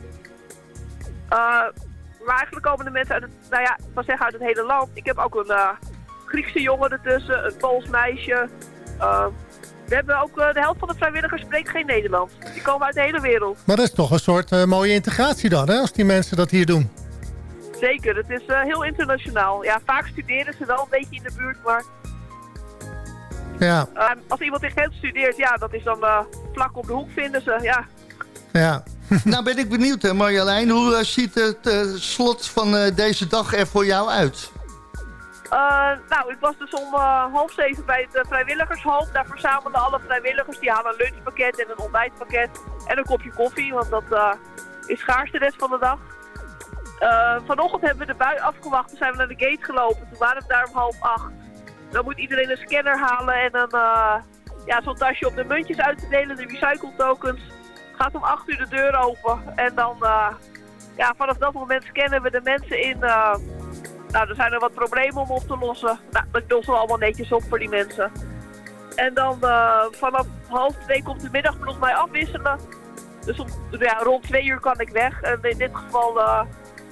Maar eigenlijk komen de mensen uit het, nou ja, kan zeggen uit het hele land. Ik heb ook een Griekse jongen ertussen, een Pools meisje. We hebben ook eh, de helft van de vrijwilligers spreekt geen Nederlands. Die komen uit de hele wereld. Maar dat is toch een soort eh, mooie integratie dan, hè, als die mensen dat hier doen. Zeker, het is eh, heel internationaal. Ja, vaak studeren ze wel een beetje in de buurt, maar Ja, eh, als iemand in Gent studeert, ja, dat is dan eh, vlak op de hoek vinden ze, ja. ja. nou ben ik benieuwd, hè, Marjolein. Hoe ziet het slot van eh, deze dag er voor jou uit? Eh, nou, ik was dus om eh, half zeven bij het uh, vrijwilligershoop. Daar verzamelden alle vrijwilligers. Die halen een lunchpakket en een ontbijtpakket. En een kopje koffie, want dat eh, is schaars de rest van de dag. Eh, vanochtend hebben we de bui afgewacht. Toen zijn we naar de gate gelopen. Toen waren we daar om half acht. Dan moet iedereen een scanner halen en een, eh, ja, zo'n tasje om de muntjes uit te delen, de recycle tokens. Gaat om acht uur de deur open. En dan, eh, ja, vanaf dat moment scannen we de mensen in... nou, er zijn er wat problemen om op te lossen. Nou, dat lossen we allemaal netjes op voor die mensen. En dan eh, vanaf half twee komt de middagbloed mij afwisselen. Dus om, ja, rond twee uur kan ik weg. En in dit geval eh,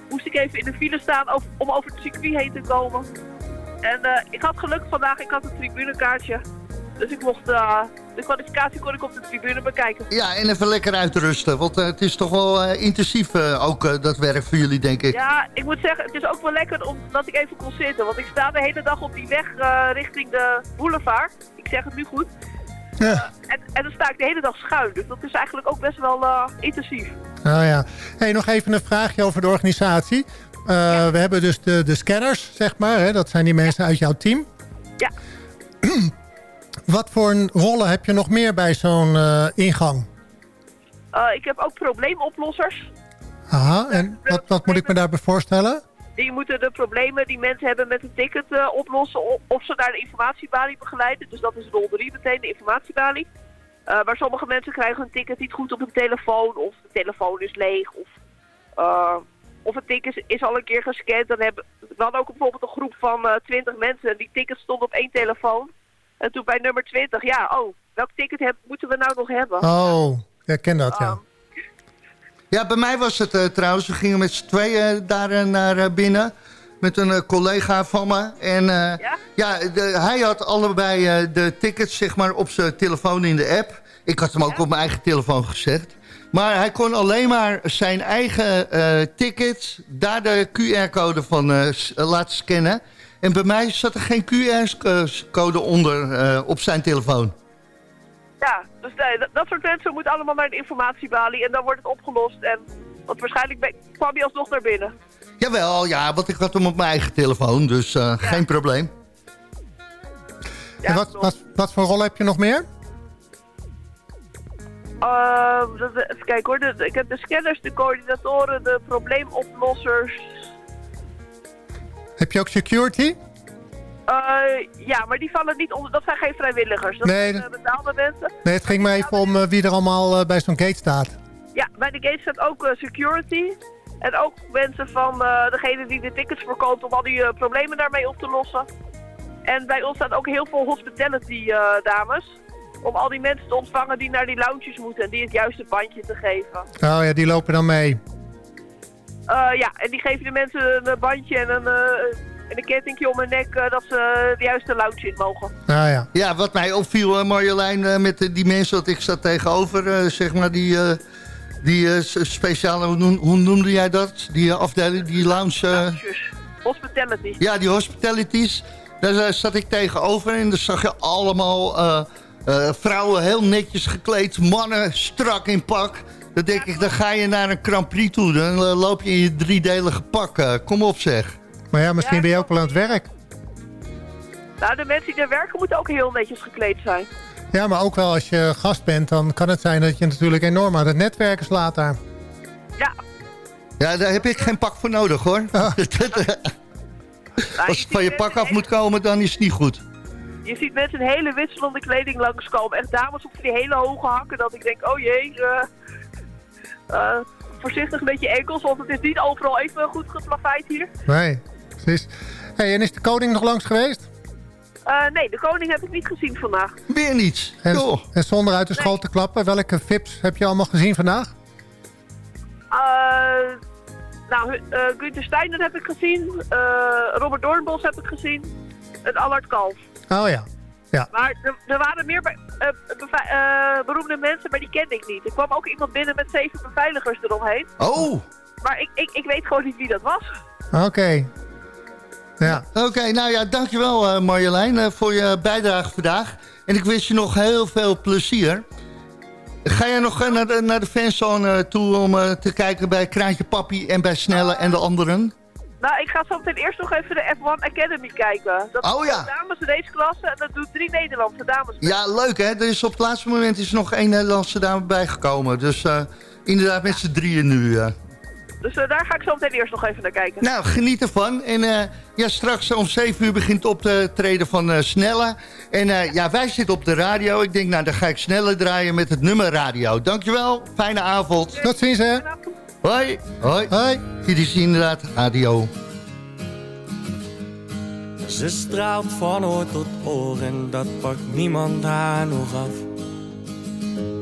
moest ik even in de file staan om over het circuit heen te komen. En eh, ik had geluk vandaag, ik had een tribunekaartje. Dus ik mocht, de kwalificatie kon ik op de tribune bekijken. Ja, en even lekker uitrusten. Want eh, het is toch wel eh, intensief eh, ook dat werk voor jullie, denk ik. Ja, ik moet zeggen, het is ook wel lekker omdat ik even kon zitten. Want ik sta de hele dag op die weg richting de boulevard. Ik zeg het nu goed. Ja. En, en dan sta ik de hele dag schuin. Dus dat is eigenlijk ook best wel intensief. Nou ja. Hey, nog even een vraagje over de organisatie. We hebben dus de, de scanners, zeg maar. Hè? Dat zijn die mensen uit jouw team. Ja. Wat voor een rollen heb je nog meer bij zo'n eh, ingang? Eh, ik heb ook probleemoplossers. Aha, en wat, wat moet ik me daarbij voorstellen? Die moeten de problemen die mensen hebben met een ticket eh, oplossen. Of ze naar de informatiebalie begeleiden. Dus dat is rol 3 meteen, de informatiebalie. Eh maar sommige mensen krijgen hun ticket niet goed op hun telefoon. Of de telefoon is leeg. Of, of het ticket is, al een keer gescand. Dan hebben, we hadden ook bijvoorbeeld een groep van 20 mensen. En die tickets stonden op één telefoon. En toen bij nummer 20, ja, oh, welk ticket heb, moeten we nou nog hebben? Oh, ja, ik ken dat, ja. Ja, bij mij was het eh, trouwens. We gingen met z'n tweeën daar eh, naar eh, binnen. Met een collega van me. En eh, ja, de- hij had allebei eh, de tickets zeg maar, op zijn telefoon in de app. Ik had hem ook op mijn eigen telefoon gezet. Maar hij kon alleen maar zijn eigen eh, ticket, daar de QR-code van laten scannen. En bij mij zat er geen QR-code onder eh, op zijn telefoon. Ja, dus nee, dat, dat soort mensen moeten allemaal naar de informatiebalie en dan wordt het opgelost. En, want waarschijnlijk ben, kwam hij alsnog naar binnen. Jawel, ja, want ik had hem op mijn eigen telefoon, dus eh, geen probleem. en wat, wat, wat voor rol heb je nog meer? Eh, dat- even kijken hoor, de- ik heb de scanners, de coördinatoren, de probleemoplossers. Heb je ook security? Eh, ja, maar die vallen niet onder, dat zijn geen vrijwilligers. Dat Nee, zijn eh, betaalde mensen. Nee, het ging me even om eh, wie er allemaal bij zo'n gate staat. Ja, bij de gate staat ook security. En ook mensen van degene die de tickets verkoopt om al die problemen daarmee op te lossen. En bij ons staat ook heel veel hospitality dames. Om al die mensen te ontvangen die naar die lounges moeten en die het juiste bandje te geven. Oh ja, die lopen dan mee. Eh, ja, en die geven de mensen een bandje en een, eh, en een kettingje om hun nek eh, dat ze de juiste lounge in mogen. Nou ja. Ja, wat mij opviel, Marjolein, eh, met die mensen, dat ik zat tegenover, zeg maar, die, eh, die speciale, hoe, noem- hoe noemde jij dat? Die afdeling, die lounge... Hospitality. ja, die hospitalities. Daar zat ik tegenover en dan zag je allemaal eh, eh, vrouwen heel netjes gekleed, mannen strak in pak. Dan denk ik, dan ga je naar een Grand Prix toe, dan eh, loop je in je driedelige pak. eh, kom op zeg. Maar ja, misschien ben je ook wel aan het werk. Nou, de mensen die daar werken moeten ook heel netjes gekleed zijn. Ja, maar ook wel als je gast bent, dan kan het zijn dat je natuurlijk enorm aan het netwerken slaat daar. Ja. Ja, daar heb ik geen pak voor nodig hoor. Als het van je pak af moet komen, dan is het niet goed. Je ziet mensen in hele wisselende kleding langskomen. Echt dames op die hele hoge hakken. Dat ik denk, oh jee, eh, eh, voorzichtig met je enkels. Want het is niet overal even goed geplaveid hier. Nee, precies. Hey, en is de koning nog langs geweest? Eh, nee, de koning heb ik niet gezien vandaag. Weer niets. En, en zonder uit de school te klappen, welke vips heb je allemaal gezien vandaag? Eh, nou, uh, Gunther Steiner heb ik gezien. eh, Robert Doornbos heb ik gezien. En Allard Kalf. Oh ja. Ja. Maar er, er waren meer be- eh, eh, beroemde mensen, maar die kende ik niet. Er kwam ook iemand binnen met zeven beveiligers eromheen. Oh! Maar ik, ik, ik weet gewoon niet wie dat was. Oké. Ja. Oké, nou ja, dankjewel uh, Marjolein voor je bijdrage vandaag. En ik wens je nog heel veel plezier. Ga jij nog naar, de, naar de fanzone toe om te kijken bij Kraantje Papi en bij Snelle en de anderen? Nou, ik ga zo meteen eerst nog even de F1 Academy kijken. Dat oh is ja. de dames raceklasse en dat doet drie Nederlandse dames. mee. Ja, leuk hè. Er is op het laatste moment is nog één Nederlandse dame bijgekomen. Dus uh, inderdaad met z'n drieën nu. Uh. Dus uh, daar ga ik zo meteen eerst nog even naar kijken. Nou, geniet ervan. En uh, ja, straks om 7 uur begint op te treden van uh, Snelle. En uh, ja, wij zitten op de radio. Ik denk, nou, dan ga ik sneller draaien met het nummer radio. Dankjewel. Fijne avond. Tot ziens, hè. Hoi. Hoi. Hoi. Dit is inderdaad radio. Ze straalt van oor tot oor en dat pakt niemand haar nog af.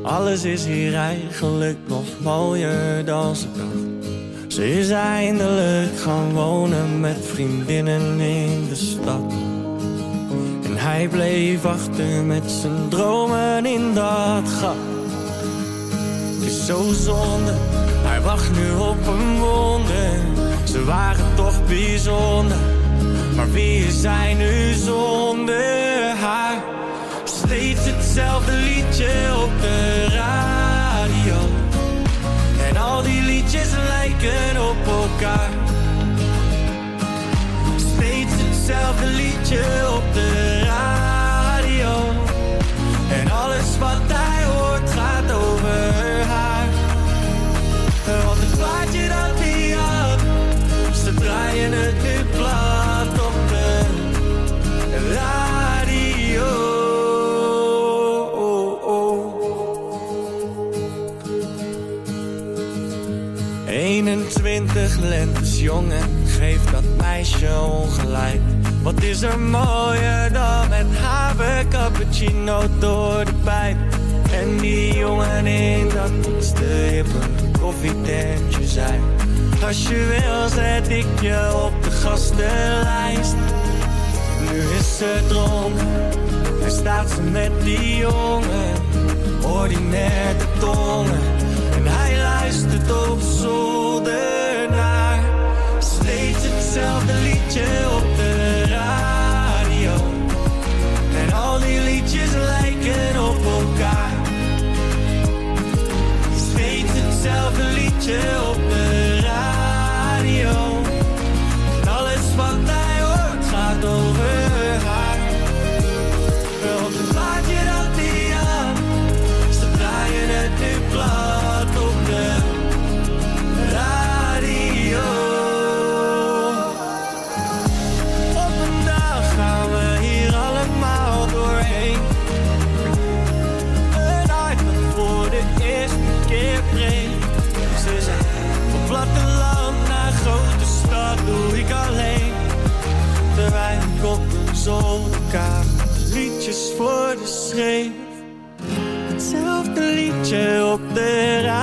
Alles is hier eigenlijk nog mooier dan ze dacht. Ze is eindelijk gaan wonen met vriendinnen in de stad. En hij bleef achter met zijn dromen in dat gat. Is zo zonde, hij wacht nu op een wonder. Ze waren toch bijzonder, maar wie hij nu zonder haar? Steeds hetzelfde liedje op de lentes jong en geeft dat meisje ongelijk. Wat is er mooier dan met haver cappuccino door de pijp. En die jongen in dat iets hippe koffietentje zijn. Als je wil zet ik je op de gastenlijst. Nu is ze dronken en staat ze met die jongen. Ordinair de tongen en hij luistert op steeds hetzelfde liedje op de radio. En al die liedjes lijken op elkaar. Steeds hetzelfde liedje op de radio. Een zolderkamer liedjes voor de schreef. Hetzelfde liedje op de radio.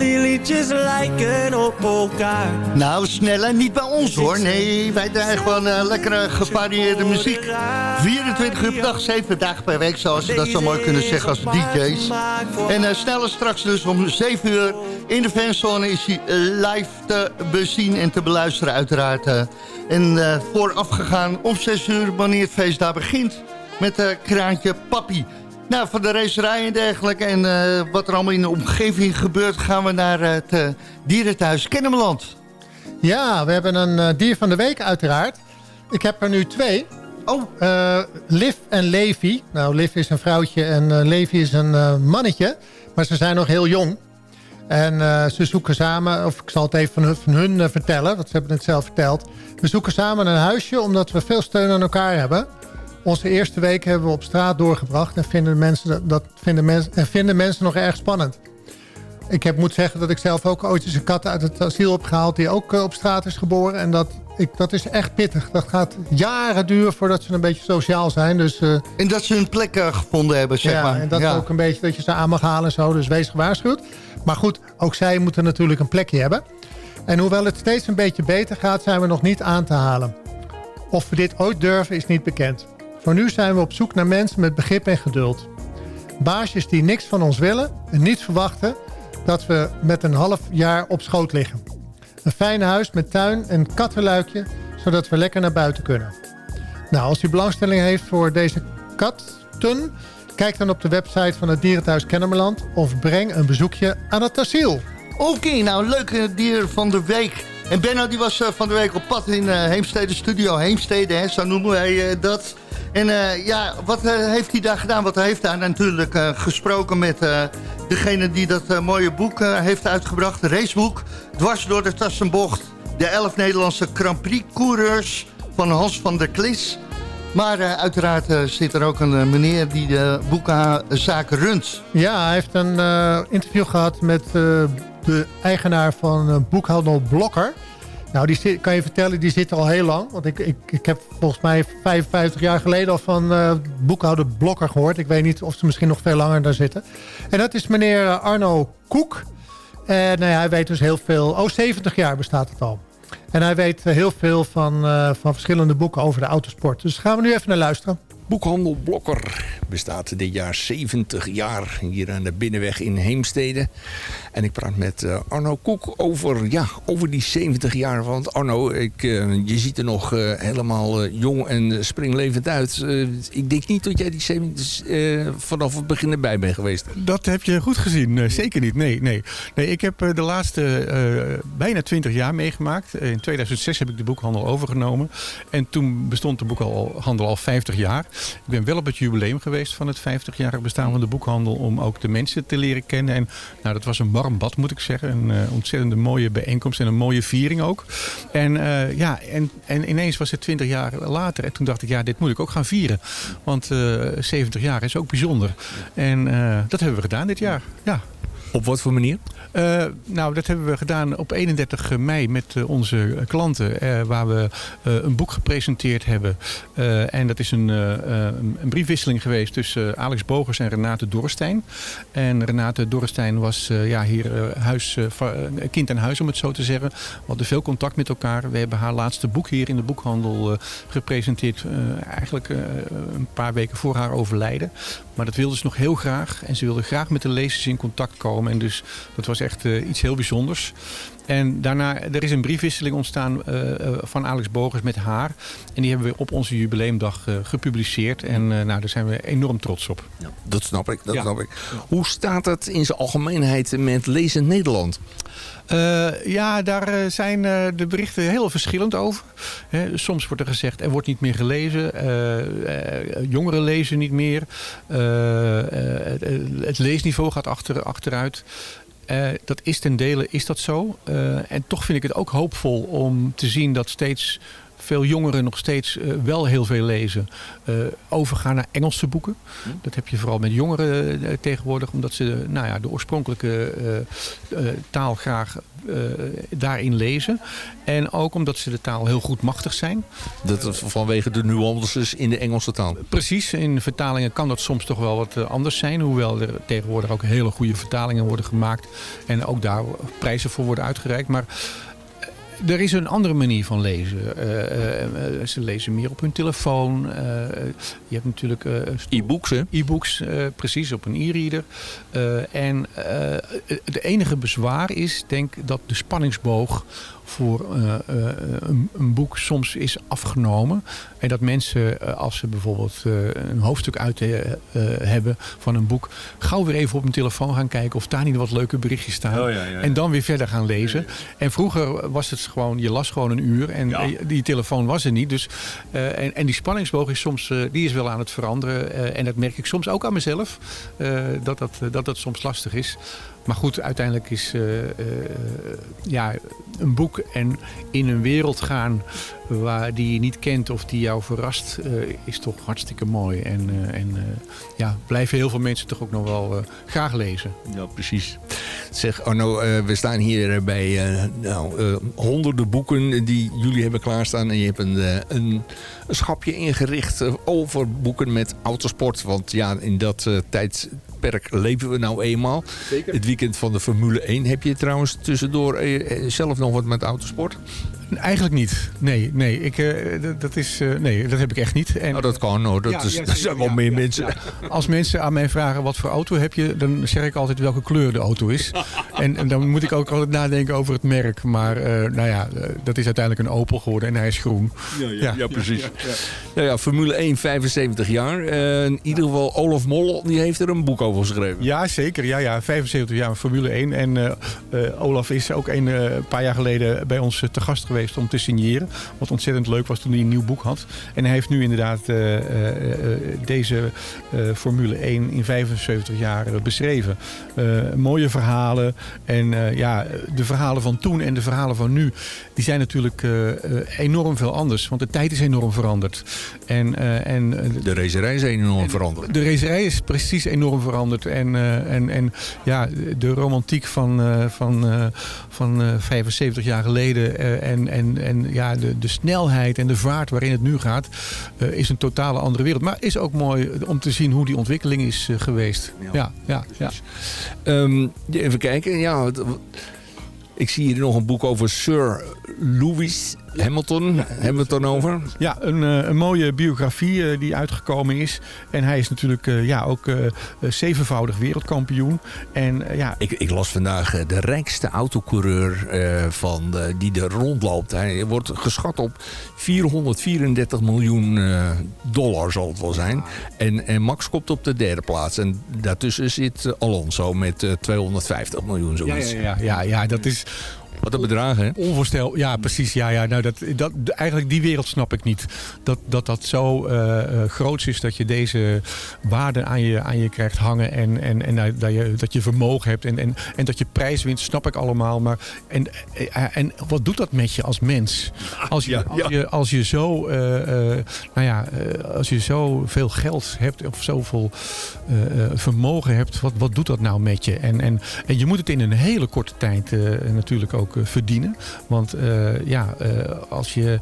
Die liedjes lijken op elkaar. Nou, sneller niet bij ons hoor. Nee, wij draaien gewoon eh, lekkere gevarieerde muziek. 24 uur per dag, 7 dagen per week, zoals ze dat zo mooi kunnen zeggen als DJ's. En eh, sneller straks dus om 7 uur in de fanzone is hij live te bezien en te beluisteren uiteraard. eh. En eh, voorafgegaan om 6 uur, wanneer het feest daar begint, met uh, Kraantje Papi. Nou, van de racerij en dergelijke en eh, wat er allemaal in de omgeving gebeurt... gaan we naar het uh, dierenthuis Kennemerland. Ja, we hebben een uh, dier van de week uiteraard. Ik heb er nu twee. Oh. Uh, Liv en Levi. Nou, Liv is een vrouwtje en Levi is een mannetje. Maar ze zijn nog heel jong. En ze zoeken samen, of ik zal het even van hun, van hun vertellen, want ze hebben het zelf verteld. We zoeken samen een huisje omdat we veel steun aan elkaar hebben. Onze eerste week hebben we op straat doorgebracht en vinden mensen, dat, vinden mensen, en vinden mensen nog erg spannend. Ik heb, moet zeggen dat ik zelf ook ooit eens een kat uit het asiel heb gehaald... die ook uh, op straat is geboren. En dat, ik, dat is echt pittig. Dat gaat jaren duren voordat ze een beetje sociaal zijn. Dus, uh, en dat ze hun plek uh, gevonden hebben, zeg ja, maar. en dat ja. ook een beetje dat je ze aan mag halen en zo. Dus wees gewaarschuwd. Maar goed, ook zij moeten natuurlijk een plekje hebben. En hoewel het steeds een beetje beter gaat... zijn we nog niet aan te halen. Of we dit ooit durven is niet bekend. Voor nu zijn we op zoek naar mensen met begrip en geduld. Baasjes die niks van ons willen en niet verwachten dat we met een half jaar op schoot liggen. Een fijn huis met tuin en kattenluikje, zodat we lekker naar buiten kunnen. Nou, als u belangstelling heeft voor deze katten... kijk dan op de website van het Dierenthuis Kennemerland... of breng een bezoekje aan het asiel. Oké, nou, leuke dier van de week. En Benno die was uh, van de week op pad in uh, Heemstede Studio. Heemstede, hè, zo noemen wij uh, dat. En ja, wat heeft hij daar gedaan? Hij heeft daar natuurlijk gesproken met degene die dat mooie boek heeft uitgebracht. Raceboek, Dwars door de Tassenbocht. De elf Nederlandse Grand Prix coureurs van Hans van der Klis. Maar uiteraard zit er ook een meneer die de boekzaken runt. Ja, hij heeft een interview gehad met de eigenaar van boekhandel Blokker... Nou, die kan je vertellen, die zit al heel lang. Want ik, ik, ik heb volgens mij 55 jaar geleden al van uh, boekhouder Blokker gehoord. Ik weet niet of ze misschien nog veel langer daar zitten. En dat is meneer Arno Koek. En nou ja, hij weet dus heel veel... Oh, 70 jaar bestaat het al. En hij weet heel veel van, van verschillende boeken over de autosport. Dus gaan we nu even naar luisteren. Boekhandel Blokker bestaat dit jaar 70 jaar hier aan de Binnenweg in Heemstede. En ik praat met uh, Arno Koek over, ja, over die 70 jaar. Want Arno, ik, uh, je ziet er nog uh, helemaal jong en springlevend uit. ik denk niet dat jij die 70, vanaf het begin erbij bent geweest. Dat heb je goed gezien. zeker niet. Nee, nee. nee ik heb de laatste bijna 20 jaar meegemaakt. In 2006 heb ik de boekhandel overgenomen. En toen bestond de boekhandel al 50 jaar. Ik ben wel op het jubileum geweest van het 50-jarig bestaan van de boekhandel... om ook de mensen te leren kennen. En nou, dat was een warm bad, moet ik zeggen. Een uh, ontzettende mooie bijeenkomst en een mooie viering ook. En, uh, ja, en, en ineens was het 20 jaar later. En toen dacht ik, ja, dit moet ik ook gaan vieren. Want uh, 70 jaar is ook bijzonder. En dat hebben we gedaan dit jaar, ja. Op wat voor manier? Uh, nou, dat hebben we gedaan op 31 mei met uh, onze klanten. Uh, waar we een boek gepresenteerd hebben. en dat is een, een briefwisseling geweest tussen Alex Bogers en Renate Dorrestein. En Renate Dorrestein was ja, hier huis, kind aan huis, om het zo te zeggen. We hadden veel contact met elkaar. We hebben haar laatste boek hier in de boekhandel gepresenteerd. eigenlijk een paar weken voor haar overlijden. Maar dat wilde ze nog heel graag. En ze wilde graag met de lezers in contact komen. En dus dat was echt uh, iets heel bijzonders. En daarna, er is een briefwisseling ontstaan uh, van Alex Bogers met haar. En die hebben we op onze jubileumdag uh, gepubliceerd. En nou, daar zijn we enorm trots op. Ja, dat snap ik, dat ja. snap ik. Hoe staat het in zijn algemeenheid met Lezen Nederland? Uh, ja, daar zijn uh, de berichten heel verschillend over. He, soms wordt er gezegd, er wordt niet meer gelezen. Uh, jongeren lezen niet meer. Het, het, leesniveau gaat achter, achteruit. Dat is ten dele is dat zo. en toch vind ik het ook hoopvol om te zien dat steeds veel jongeren nog steeds uh, wel heel veel lezen. Overgaan naar Engelse boeken. Dat heb je vooral met jongeren tegenwoordig. Omdat ze nou ja, de oorspronkelijke taal graag daarin lezen. En ook omdat ze de taal heel goed machtig zijn. Dat vanwege de nuances in de Engelse taal. Precies. In vertalingen kan dat soms toch wel wat anders zijn. Hoewel er tegenwoordig ook hele goede vertalingen worden gemaakt. En ook daar prijzen voor worden uitgereikt. Maar er is een andere manier van lezen. Uh, uh, ze lezen meer op hun telefoon. Uh, je hebt natuurlijk... e-books, hè? E-books, precies, op een e-reader. en het enige bezwaar is, denk dat de spanningsboog voor uh, uh, een, een, boek soms is afgenomen. En dat mensen, uh, als ze bijvoorbeeld een hoofdstuk uit hebben van een boek... gauw weer even op hun telefoon gaan kijken of daar niet wat leuke berichtjes staan. Oh, ja, ja, ja. En dan weer verder gaan lezen. En vroeger was het gewoon, je las gewoon een uur en die telefoon was er niet. Dus, en, en, die spanningsboog is soms, die is wel aan het veranderen. en dat merk ik soms ook aan mezelf, dat, dat, dat dat soms lastig is. Maar goed, uiteindelijk is uh, uh, ja, een boek en in een wereld gaan waar, die je niet kent of die jou verrast, uh, is toch hartstikke mooi. En, en ja, blijven heel veel mensen toch ook nog wel graag lezen. Ja, precies. Zeg Arno, we staan hier bij nou, honderden boeken die jullie hebben klaarstaan. En je hebt een, een, een schapje ingericht over boeken met autosport. Want ja, in dat tijd tijdperk leven we nou eenmaal. Zeker. Het weekend van de Formule 1. Heb je trouwens tussendoor eh, zelf nog wat met autosport? Eigenlijk niet. Nee, nee. Ik, uh, dat, is, uh, nee, dat heb ik echt niet. En, oh, dat kan hoor. Dat, ja, is, ja, dat zijn wel ja, meer mensen. Als mensen aan mij vragen wat voor auto heb je, dan zeg ik altijd welke kleur de auto is. en, en, dan moet ik ook altijd nadenken over het merk. Maar uh, nou ja, dat is uiteindelijk een Opel geworden en hij is groen. Ja, ja, precies. Ja, ja, Formule 1, 75 jaar. in ieder geval Olaf Mol, die heeft er een boek over geschreven. Ja, zeker. Ja, ja, 75 jaar Formule 1. En Olaf is ook een paar jaar geleden bij ons te gast geweest om te signeren. Wat ontzettend leuk was toen hij een nieuw boek had. En hij heeft nu inderdaad deze Formule 1 in 75 jaar beschreven. mooie verhalen. En ja, de verhalen van toen en de verhalen van nu... die zijn natuurlijk enorm veel anders. Want de tijd is enorm veranderd. En, en, de racerij is enorm veranderd. De racerij is precies enorm veranderd. En, en, en ja, de romantiek van, van, van 75 jaar geleden... en en, en ja, de, de snelheid en de vaart waarin het nu gaat, is een totale andere wereld. Maar is ook mooi om te zien hoe die ontwikkeling is geweest. Ja, ja, ja. Um, even kijken. Ja, ik zie hier nog een boek over Sir Lewis Hamilton. Hebben we het dan over? Ja, een, eh, een mooie biografie die uitgekomen is. En hij is natuurlijk ja, ook zevenvoudig wereldkampioen. En, ja... ik, ik las vandaag de rijkste autocoureur van, die er rondloopt. Hij wordt geschat op 434 miljoen dollar zal het wel zijn. En, en Max komt op de derde plaats. En daartussen zit Alonso met 250 miljoen zoiets. Ja, ja, ja, ja, ja dat is Wat een bedragen, hè? Onvoorstel, ja, precies. Ja, ja, nou, dat, dat, eigenlijk die wereld snap ik niet. Dat dat, dat zo eh, eh, groot is dat je deze waarden aan je, aan je krijgt hangen. En, en, en dat, dat je, dat je vermogen hebt. En, en, en dat je prijs wint, snap ik allemaal. Maar, en, eh, en wat doet dat met je als mens? Als je, als je, als je zo, nou ja, als je zo veel geld hebt of zoveel vermogen hebt, wat, wat doet dat nou met je? En, en, en je moet het in een hele korte tijd natuurlijk ook eh, verdienen. Want eh, ja, eh, als je,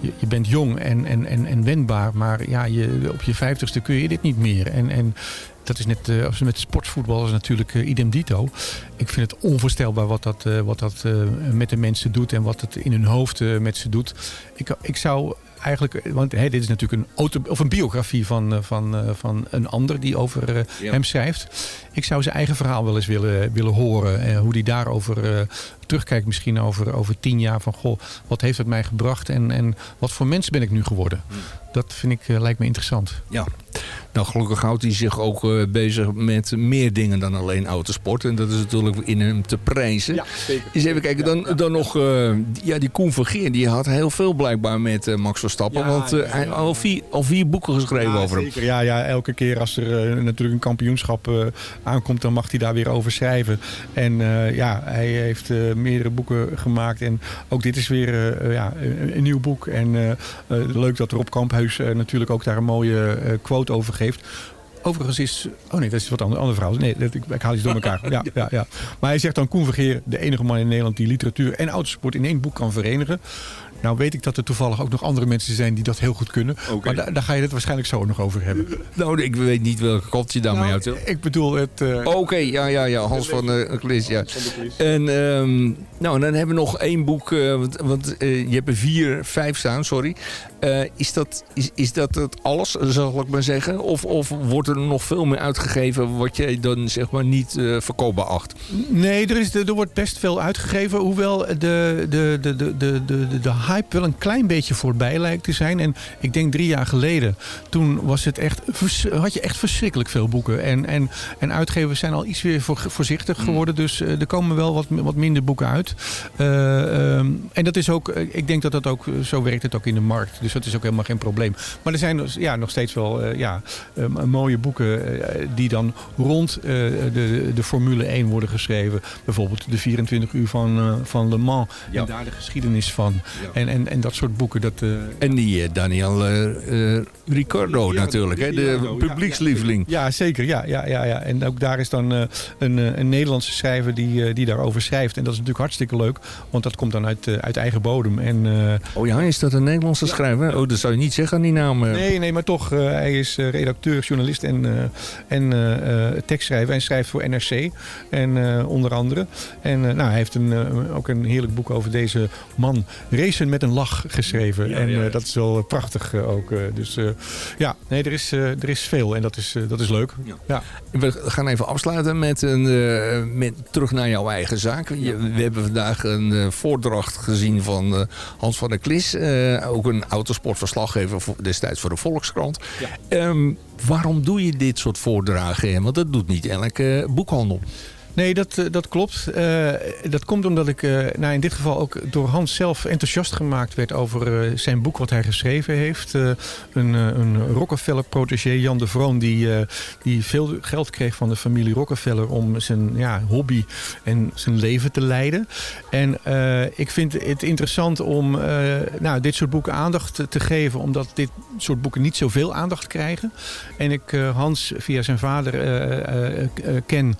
je, je bent jong en, en, en, en wendbaar, maar ja, je, op je vijftigste kun je dit niet meer. En, en dat is net als met sportvoetbal is natuurlijk idem dito. Ik vind het onvoorstelbaar wat dat, wat dat met de mensen doet en wat het in hun hoofd met ze doet. Ik, ik zou eigenlijk, want hè, dit is natuurlijk een, auto, of een biografie van, van, van een ander die over Ja. hem schrijft. Ik zou zijn eigen verhaal wel eens willen, willen horen. eh, hoe hij daarover eh, terugkijkt, misschien over, over tien jaar. Van goh, wat heeft het mij gebracht en, en wat voor mens ben ik nu geworden? Dat vind ik, eh, lijkt me interessant. Ja. Nou, gelukkig houdt hij zich ook eh, bezig met meer dingen dan alleen autosport. En dat is natuurlijk in hem te prijzen. Ja, zeker. Eens even kijken, dan, dan nog... eh, ja, die Koen Vergeer, die had heel veel blijkbaar met Max Verstappen. Ja, want eh, ja, hij al vier, al vier boeken geschreven over hem. Zeker, ja, ja, elke keer als er natuurlijk een kampioenschap eh, aankomt, dan mag hij daar weer over schrijven. En eh, ja, hij heeft eh, meerdere boeken gemaakt. En ook dit is weer eh, ja, een, een nieuw boek. En leuk dat Rob Kamphuis natuurlijk ook daar een mooie quote over geeft. Overigens is... Oh nee, dat is wat andere, andere vrouw. Nee, dat, ik, ik haal iets door elkaar. Ja, ja, ja. Maar hij zegt dan Koen Vergeer, de enige man in Nederland die literatuur en autosport in één boek kan verenigen. Nou weet ik dat er toevallig ook nog andere mensen zijn die dat heel goed kunnen. Maar daar, daar ga je het waarschijnlijk zo nog over hebben. Nou, ik weet niet welke kant je daarmee Nou, uit. Ik bedoel het... eh, Oké, ja, ja, ja. Hans van de Klis, ja. En ehm, nou, dan hebben we nog één boek. eh, want want eh, je hebt er vier, vijf staan, sorry. Eh, is, dat, is, is dat het alles, zal ik maar zeggen? Of, of wordt er nog veel meer uitgegeven wat jij dan zeg maar niet eh verkoopbaar acht? Nee, er, is, er wordt best veel uitgegeven. Hoewel de, de, de, de, de, de, de, de hype wel een klein beetje voorbij lijkt te zijn. En ik denk drie jaar geleden, toen was het echt, had je echt verschrikkelijk veel boeken. En, en, en uitgevers zijn al iets weer voor, voorzichtig geworden. Dus eh, er komen wel wat, wat minder boeken uit. Eh, ehm, en dat is ook, eh, ik denk dat dat ook, zo werkt het ook in de markt. Dus dat is ook helemaal geen probleem. Maar er zijn dus, ja, nog steeds wel ja, eh, mooie boeken die dan rond de, de Formule 1 worden geschreven. Bijvoorbeeld de 24 uur van, van Le Mans. En daar de geschiedenis van. En, en, en dat soort boeken. Dat, eh, En die eh, Daniel eh, eh, Ricciardo natuurlijk, hè? de publiekslieveling. Ja, zeker. Ja, ja, ja, ja. En ook daar is dan eh, een, een Nederlandse schrijver die, eh, die daarover schrijft. En dat is natuurlijk hartstikke leuk. Want dat komt dan uit, uit eigen bodem. En, eh, Oh ja, is dat een Nederlandse schrijver? Oh, dat zou je niet zeggen aan die naam. Nee, nee, maar toch. eh, hij is redacteur, journalist en, eh, en tekstschrijver. En schrijft voor NRC. En eh, onder andere. En eh, nou, hij heeft een, eh, ook een heerlijk boek over deze man. Racen met een lach geschreven. en eh, dat is wel prachtig eh, ook. eh. dus eh, ja, nee, er is, eh, er is veel. En dat is, eh, dat is leuk. Ja. We gaan even afsluiten met een eh, met, terug naar jouw eigen zaak. Je- we hebben vandaag een eh, voordracht gezien van eh, Hans van der Klis. eh, ook een autosportverslaggever destijds voor de Volkskrant. Ehm, waarom doe je dit soort voordragen? Want dat doet niet elke eh, boekhandel. Nee, dat, eh, dat klopt. Eh, dat komt omdat ik eh, nou in dit geval ook door Hans zelf enthousiast gemaakt werd over zijn boek wat hij geschreven heeft. Een, een Rockefeller-protégé, Jan de Vroon, die, die veel geld kreeg van de familie Rockefeller om zijn ja, hobby en zijn leven te leiden. En ik vind het interessant om nou, dit soort boeken aandacht te- geven, omdat dit soort boeken niet zoveel aandacht krijgen. En ik Hans via zijn vader ken,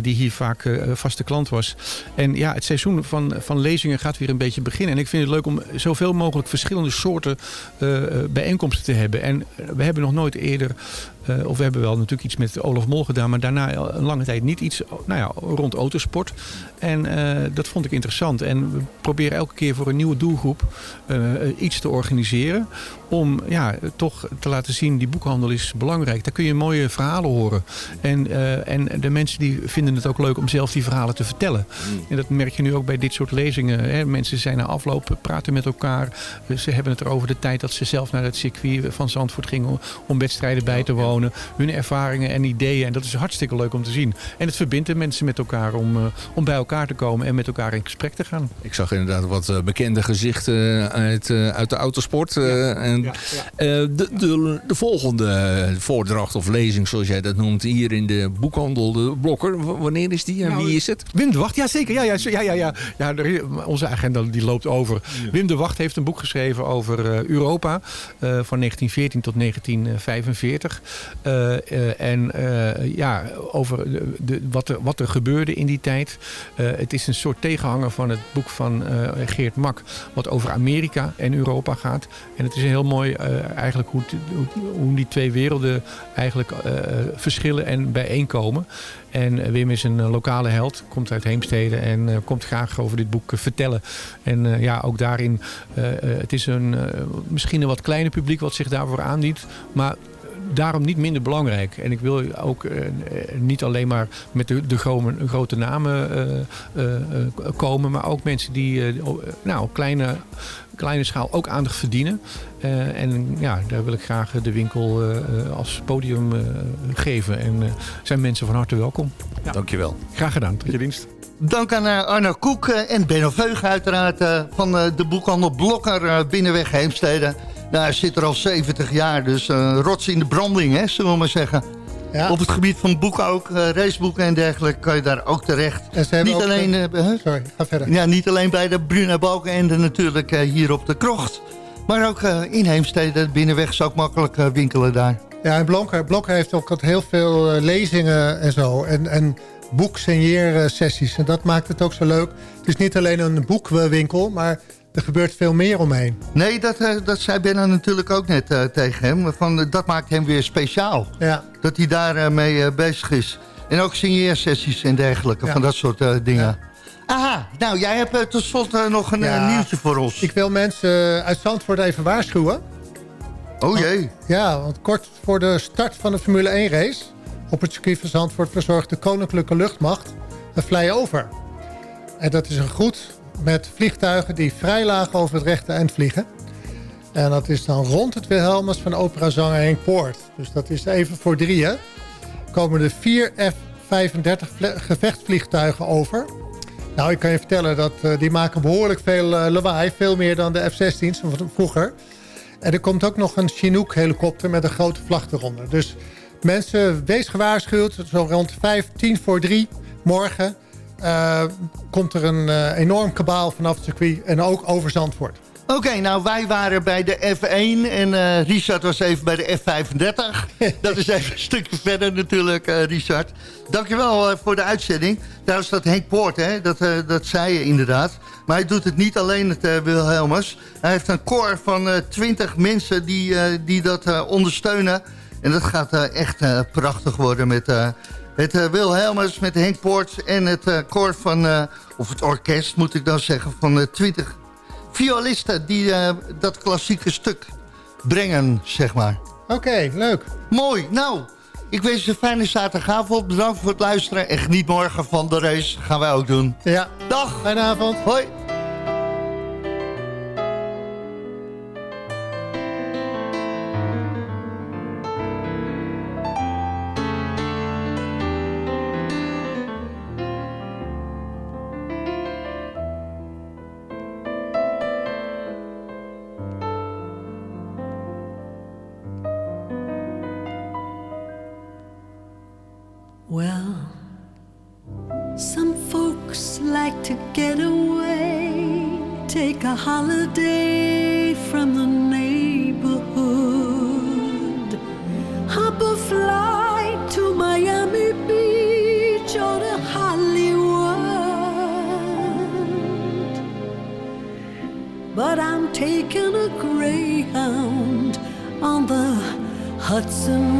die hier vaak eh, vaste klant was. En ja, het seizoen van, van lezingen gaat weer een beetje beginnen. En ik vind het leuk om zoveel mogelijk verschillende soorten eh, eh, bijeenkomsten te hebben. En we hebben nog nooit eerder, eh, of we hebben wel natuurlijk iets met Olaf Mol gedaan, maar daarna een lange tijd niet iets nou ja, rond autosport. En eh, dat vond ik interessant. En we proberen elke keer voor een nieuwe doelgroep eh, iets te organiseren. Om ja, toch te laten zien, die boekhandel is belangrijk. Daar kun je mooie verhalen horen. En, eh, en de mensen die vinden het ook leuk om zelf die verhalen te vertellen. En dat merk je nu ook bij dit soort lezingen. Hè. Mensen zijn na afloop, praten met elkaar. Ze hebben het erover de tijd dat ze zelf naar het circuit van Zandvoort gingen om- wedstrijden bij te wonen. Hun ervaringen en ideeën. En dat is hartstikke leuk om te zien. En het verbindt de mensen met elkaar om, eh, om bij elkaar te komen en met elkaar in gesprek te gaan. Ik zag inderdaad wat eh, bekende gezichten uit, uit de autosport. en, eh, de, de, de volgende voordracht of lezing, zoals jij dat noemt, hier in de boekhandel De Blokker. Wanneer is die en Nou, wie is het? Wim de Wacht, ja zeker. Ja, ja, ja, ja, ja. ja onze agenda die loopt over. Wim de Wacht heeft een boek geschreven over eh, Europa. eh, van 1914 tot 1945. Eh, eh, en ja, over de, de- wat, er, wat er gebeurde in die tijd. Het is een soort tegenhanger van het boek van Geert Mak. Wat over Amerika en Europa gaat. En het is heel mooi eh, eigenlijk hoe, hoe, die twee werelden eigenlijk eh, verschillen en bijeenkomen. En eh, Wim is een lokale held, komt uit Heemstede en komt graag over dit boek vertellen. En ja, ook daarin, het is een, misschien een wat kleiner publiek wat zich daarvoor aandient. Maar daarom niet minder belangrijk. En ik wil ook eh, niet alleen maar met de, de grote, namen eh, eh, komen, maar ook mensen die nou, kleine, kleine schaal ook aandacht verdienen. Eh, en ja, daar wil ik graag de winkel eh, eh, als podium eh, geven. En eh, zijn mensen van harte welkom. Dankjewel. Graag gedaan, tot je dienst. Dank aan Arno Koek en Benno Veug uiteraard eh, van eh, de boekhandel Blokker Binnenweg Heemstede. Nou, hij zit er al 70 jaar, dus eh, rots in de branding, hè, zullen we maar zeggen. Op het gebied van boeken ook, eh, raceboeken en dergelijke, kan je daar ook terecht. En ze hebben niet, ook, alleen, eh? Sorry, ga verder. ja, niet alleen bij de Bruna Balkenende natuurlijk eh, hier op de krocht. Maar ook in Heemstede, binnenweg ook makkelijk winkelen daar. Ja, en Blokker, Blokker heeft ook heel veel lezingen en zo. En, en boeksigneersessies. En dat maakt het ook zo leuk. Het is niet alleen een boekwinkel, maar er gebeurt veel meer omheen. Nee, dat, eh, dat zei Benno natuurlijk ook net eh, tegen hem. Van, eh, dat maakt hem weer speciaal. Ja. Dat hij daarmee mee eh, bezig is. En ook signeersessies en dergelijke, Ja. van dat soort dingen. Aha, nou jij hebt tot slot nog een nieuwtje voor ons. Ik wil mensen uit Zandvoort even waarschuwen. Oh jee. Ja, want kort voor de start van de Formule 1 race... op het circuit van Zandvoort verzorgt de Koninklijke Luchtmacht een flyover. En dat is een groet met vliegtuigen die vrij laag over het rechte eind vliegen. En dat is dan rond het Wilhelmus van operazanger Henk Poort. Dus dat is even voor drieën. Komen er vier F-35 vle- gevechtsvliegtuigen over. Nou, ik kan je vertellen dat eh, die maken behoorlijk veel eh, lawaai. Veel meer dan de F-16's van vroeger. En er komt ook nog een Chinook helikopter met een grote vlag eronder. Dus mensen, wees gewaarschuwd. Zo rond 5, 10 voor 3 morgen eh, komt er een eh, enorm kabaal vanaf het circuit. En ook over Zandvoort. Oké, nou wij waren bij de F1 en eh, Richard was even bij de F35. dat is even een stukje verder natuurlijk, Richard. Dankjewel voor de uitzending. Trouwens, dat Henk Poort, hè, dat, dat zei je inderdaad. Maar hij doet het niet alleen, het uh, Wilhelmus. Hij heeft een koor van 20 mensen die, die dat ondersteunen. En dat gaat echt prachtig worden met... eh, het uh, Wilhelmus met Henk Poort en het uh, koor van, uh, of het orkest moet ik dan zeggen, van uh, 20 violisten die dat klassieke stuk brengen, zeg maar. Oké, okay, leuk. Mooi. Nou, ik wens je een fijne zaterdagavond. Bedankt voor het luisteren. En geniet morgen van de race. Gaan wij ook doen. Ja. Dag. Fijne avond. Hoi. A holiday from the neighborhood, hop a flight to Miami Beach or to Hollywood. But I'm taking a Greyhound on the Hudson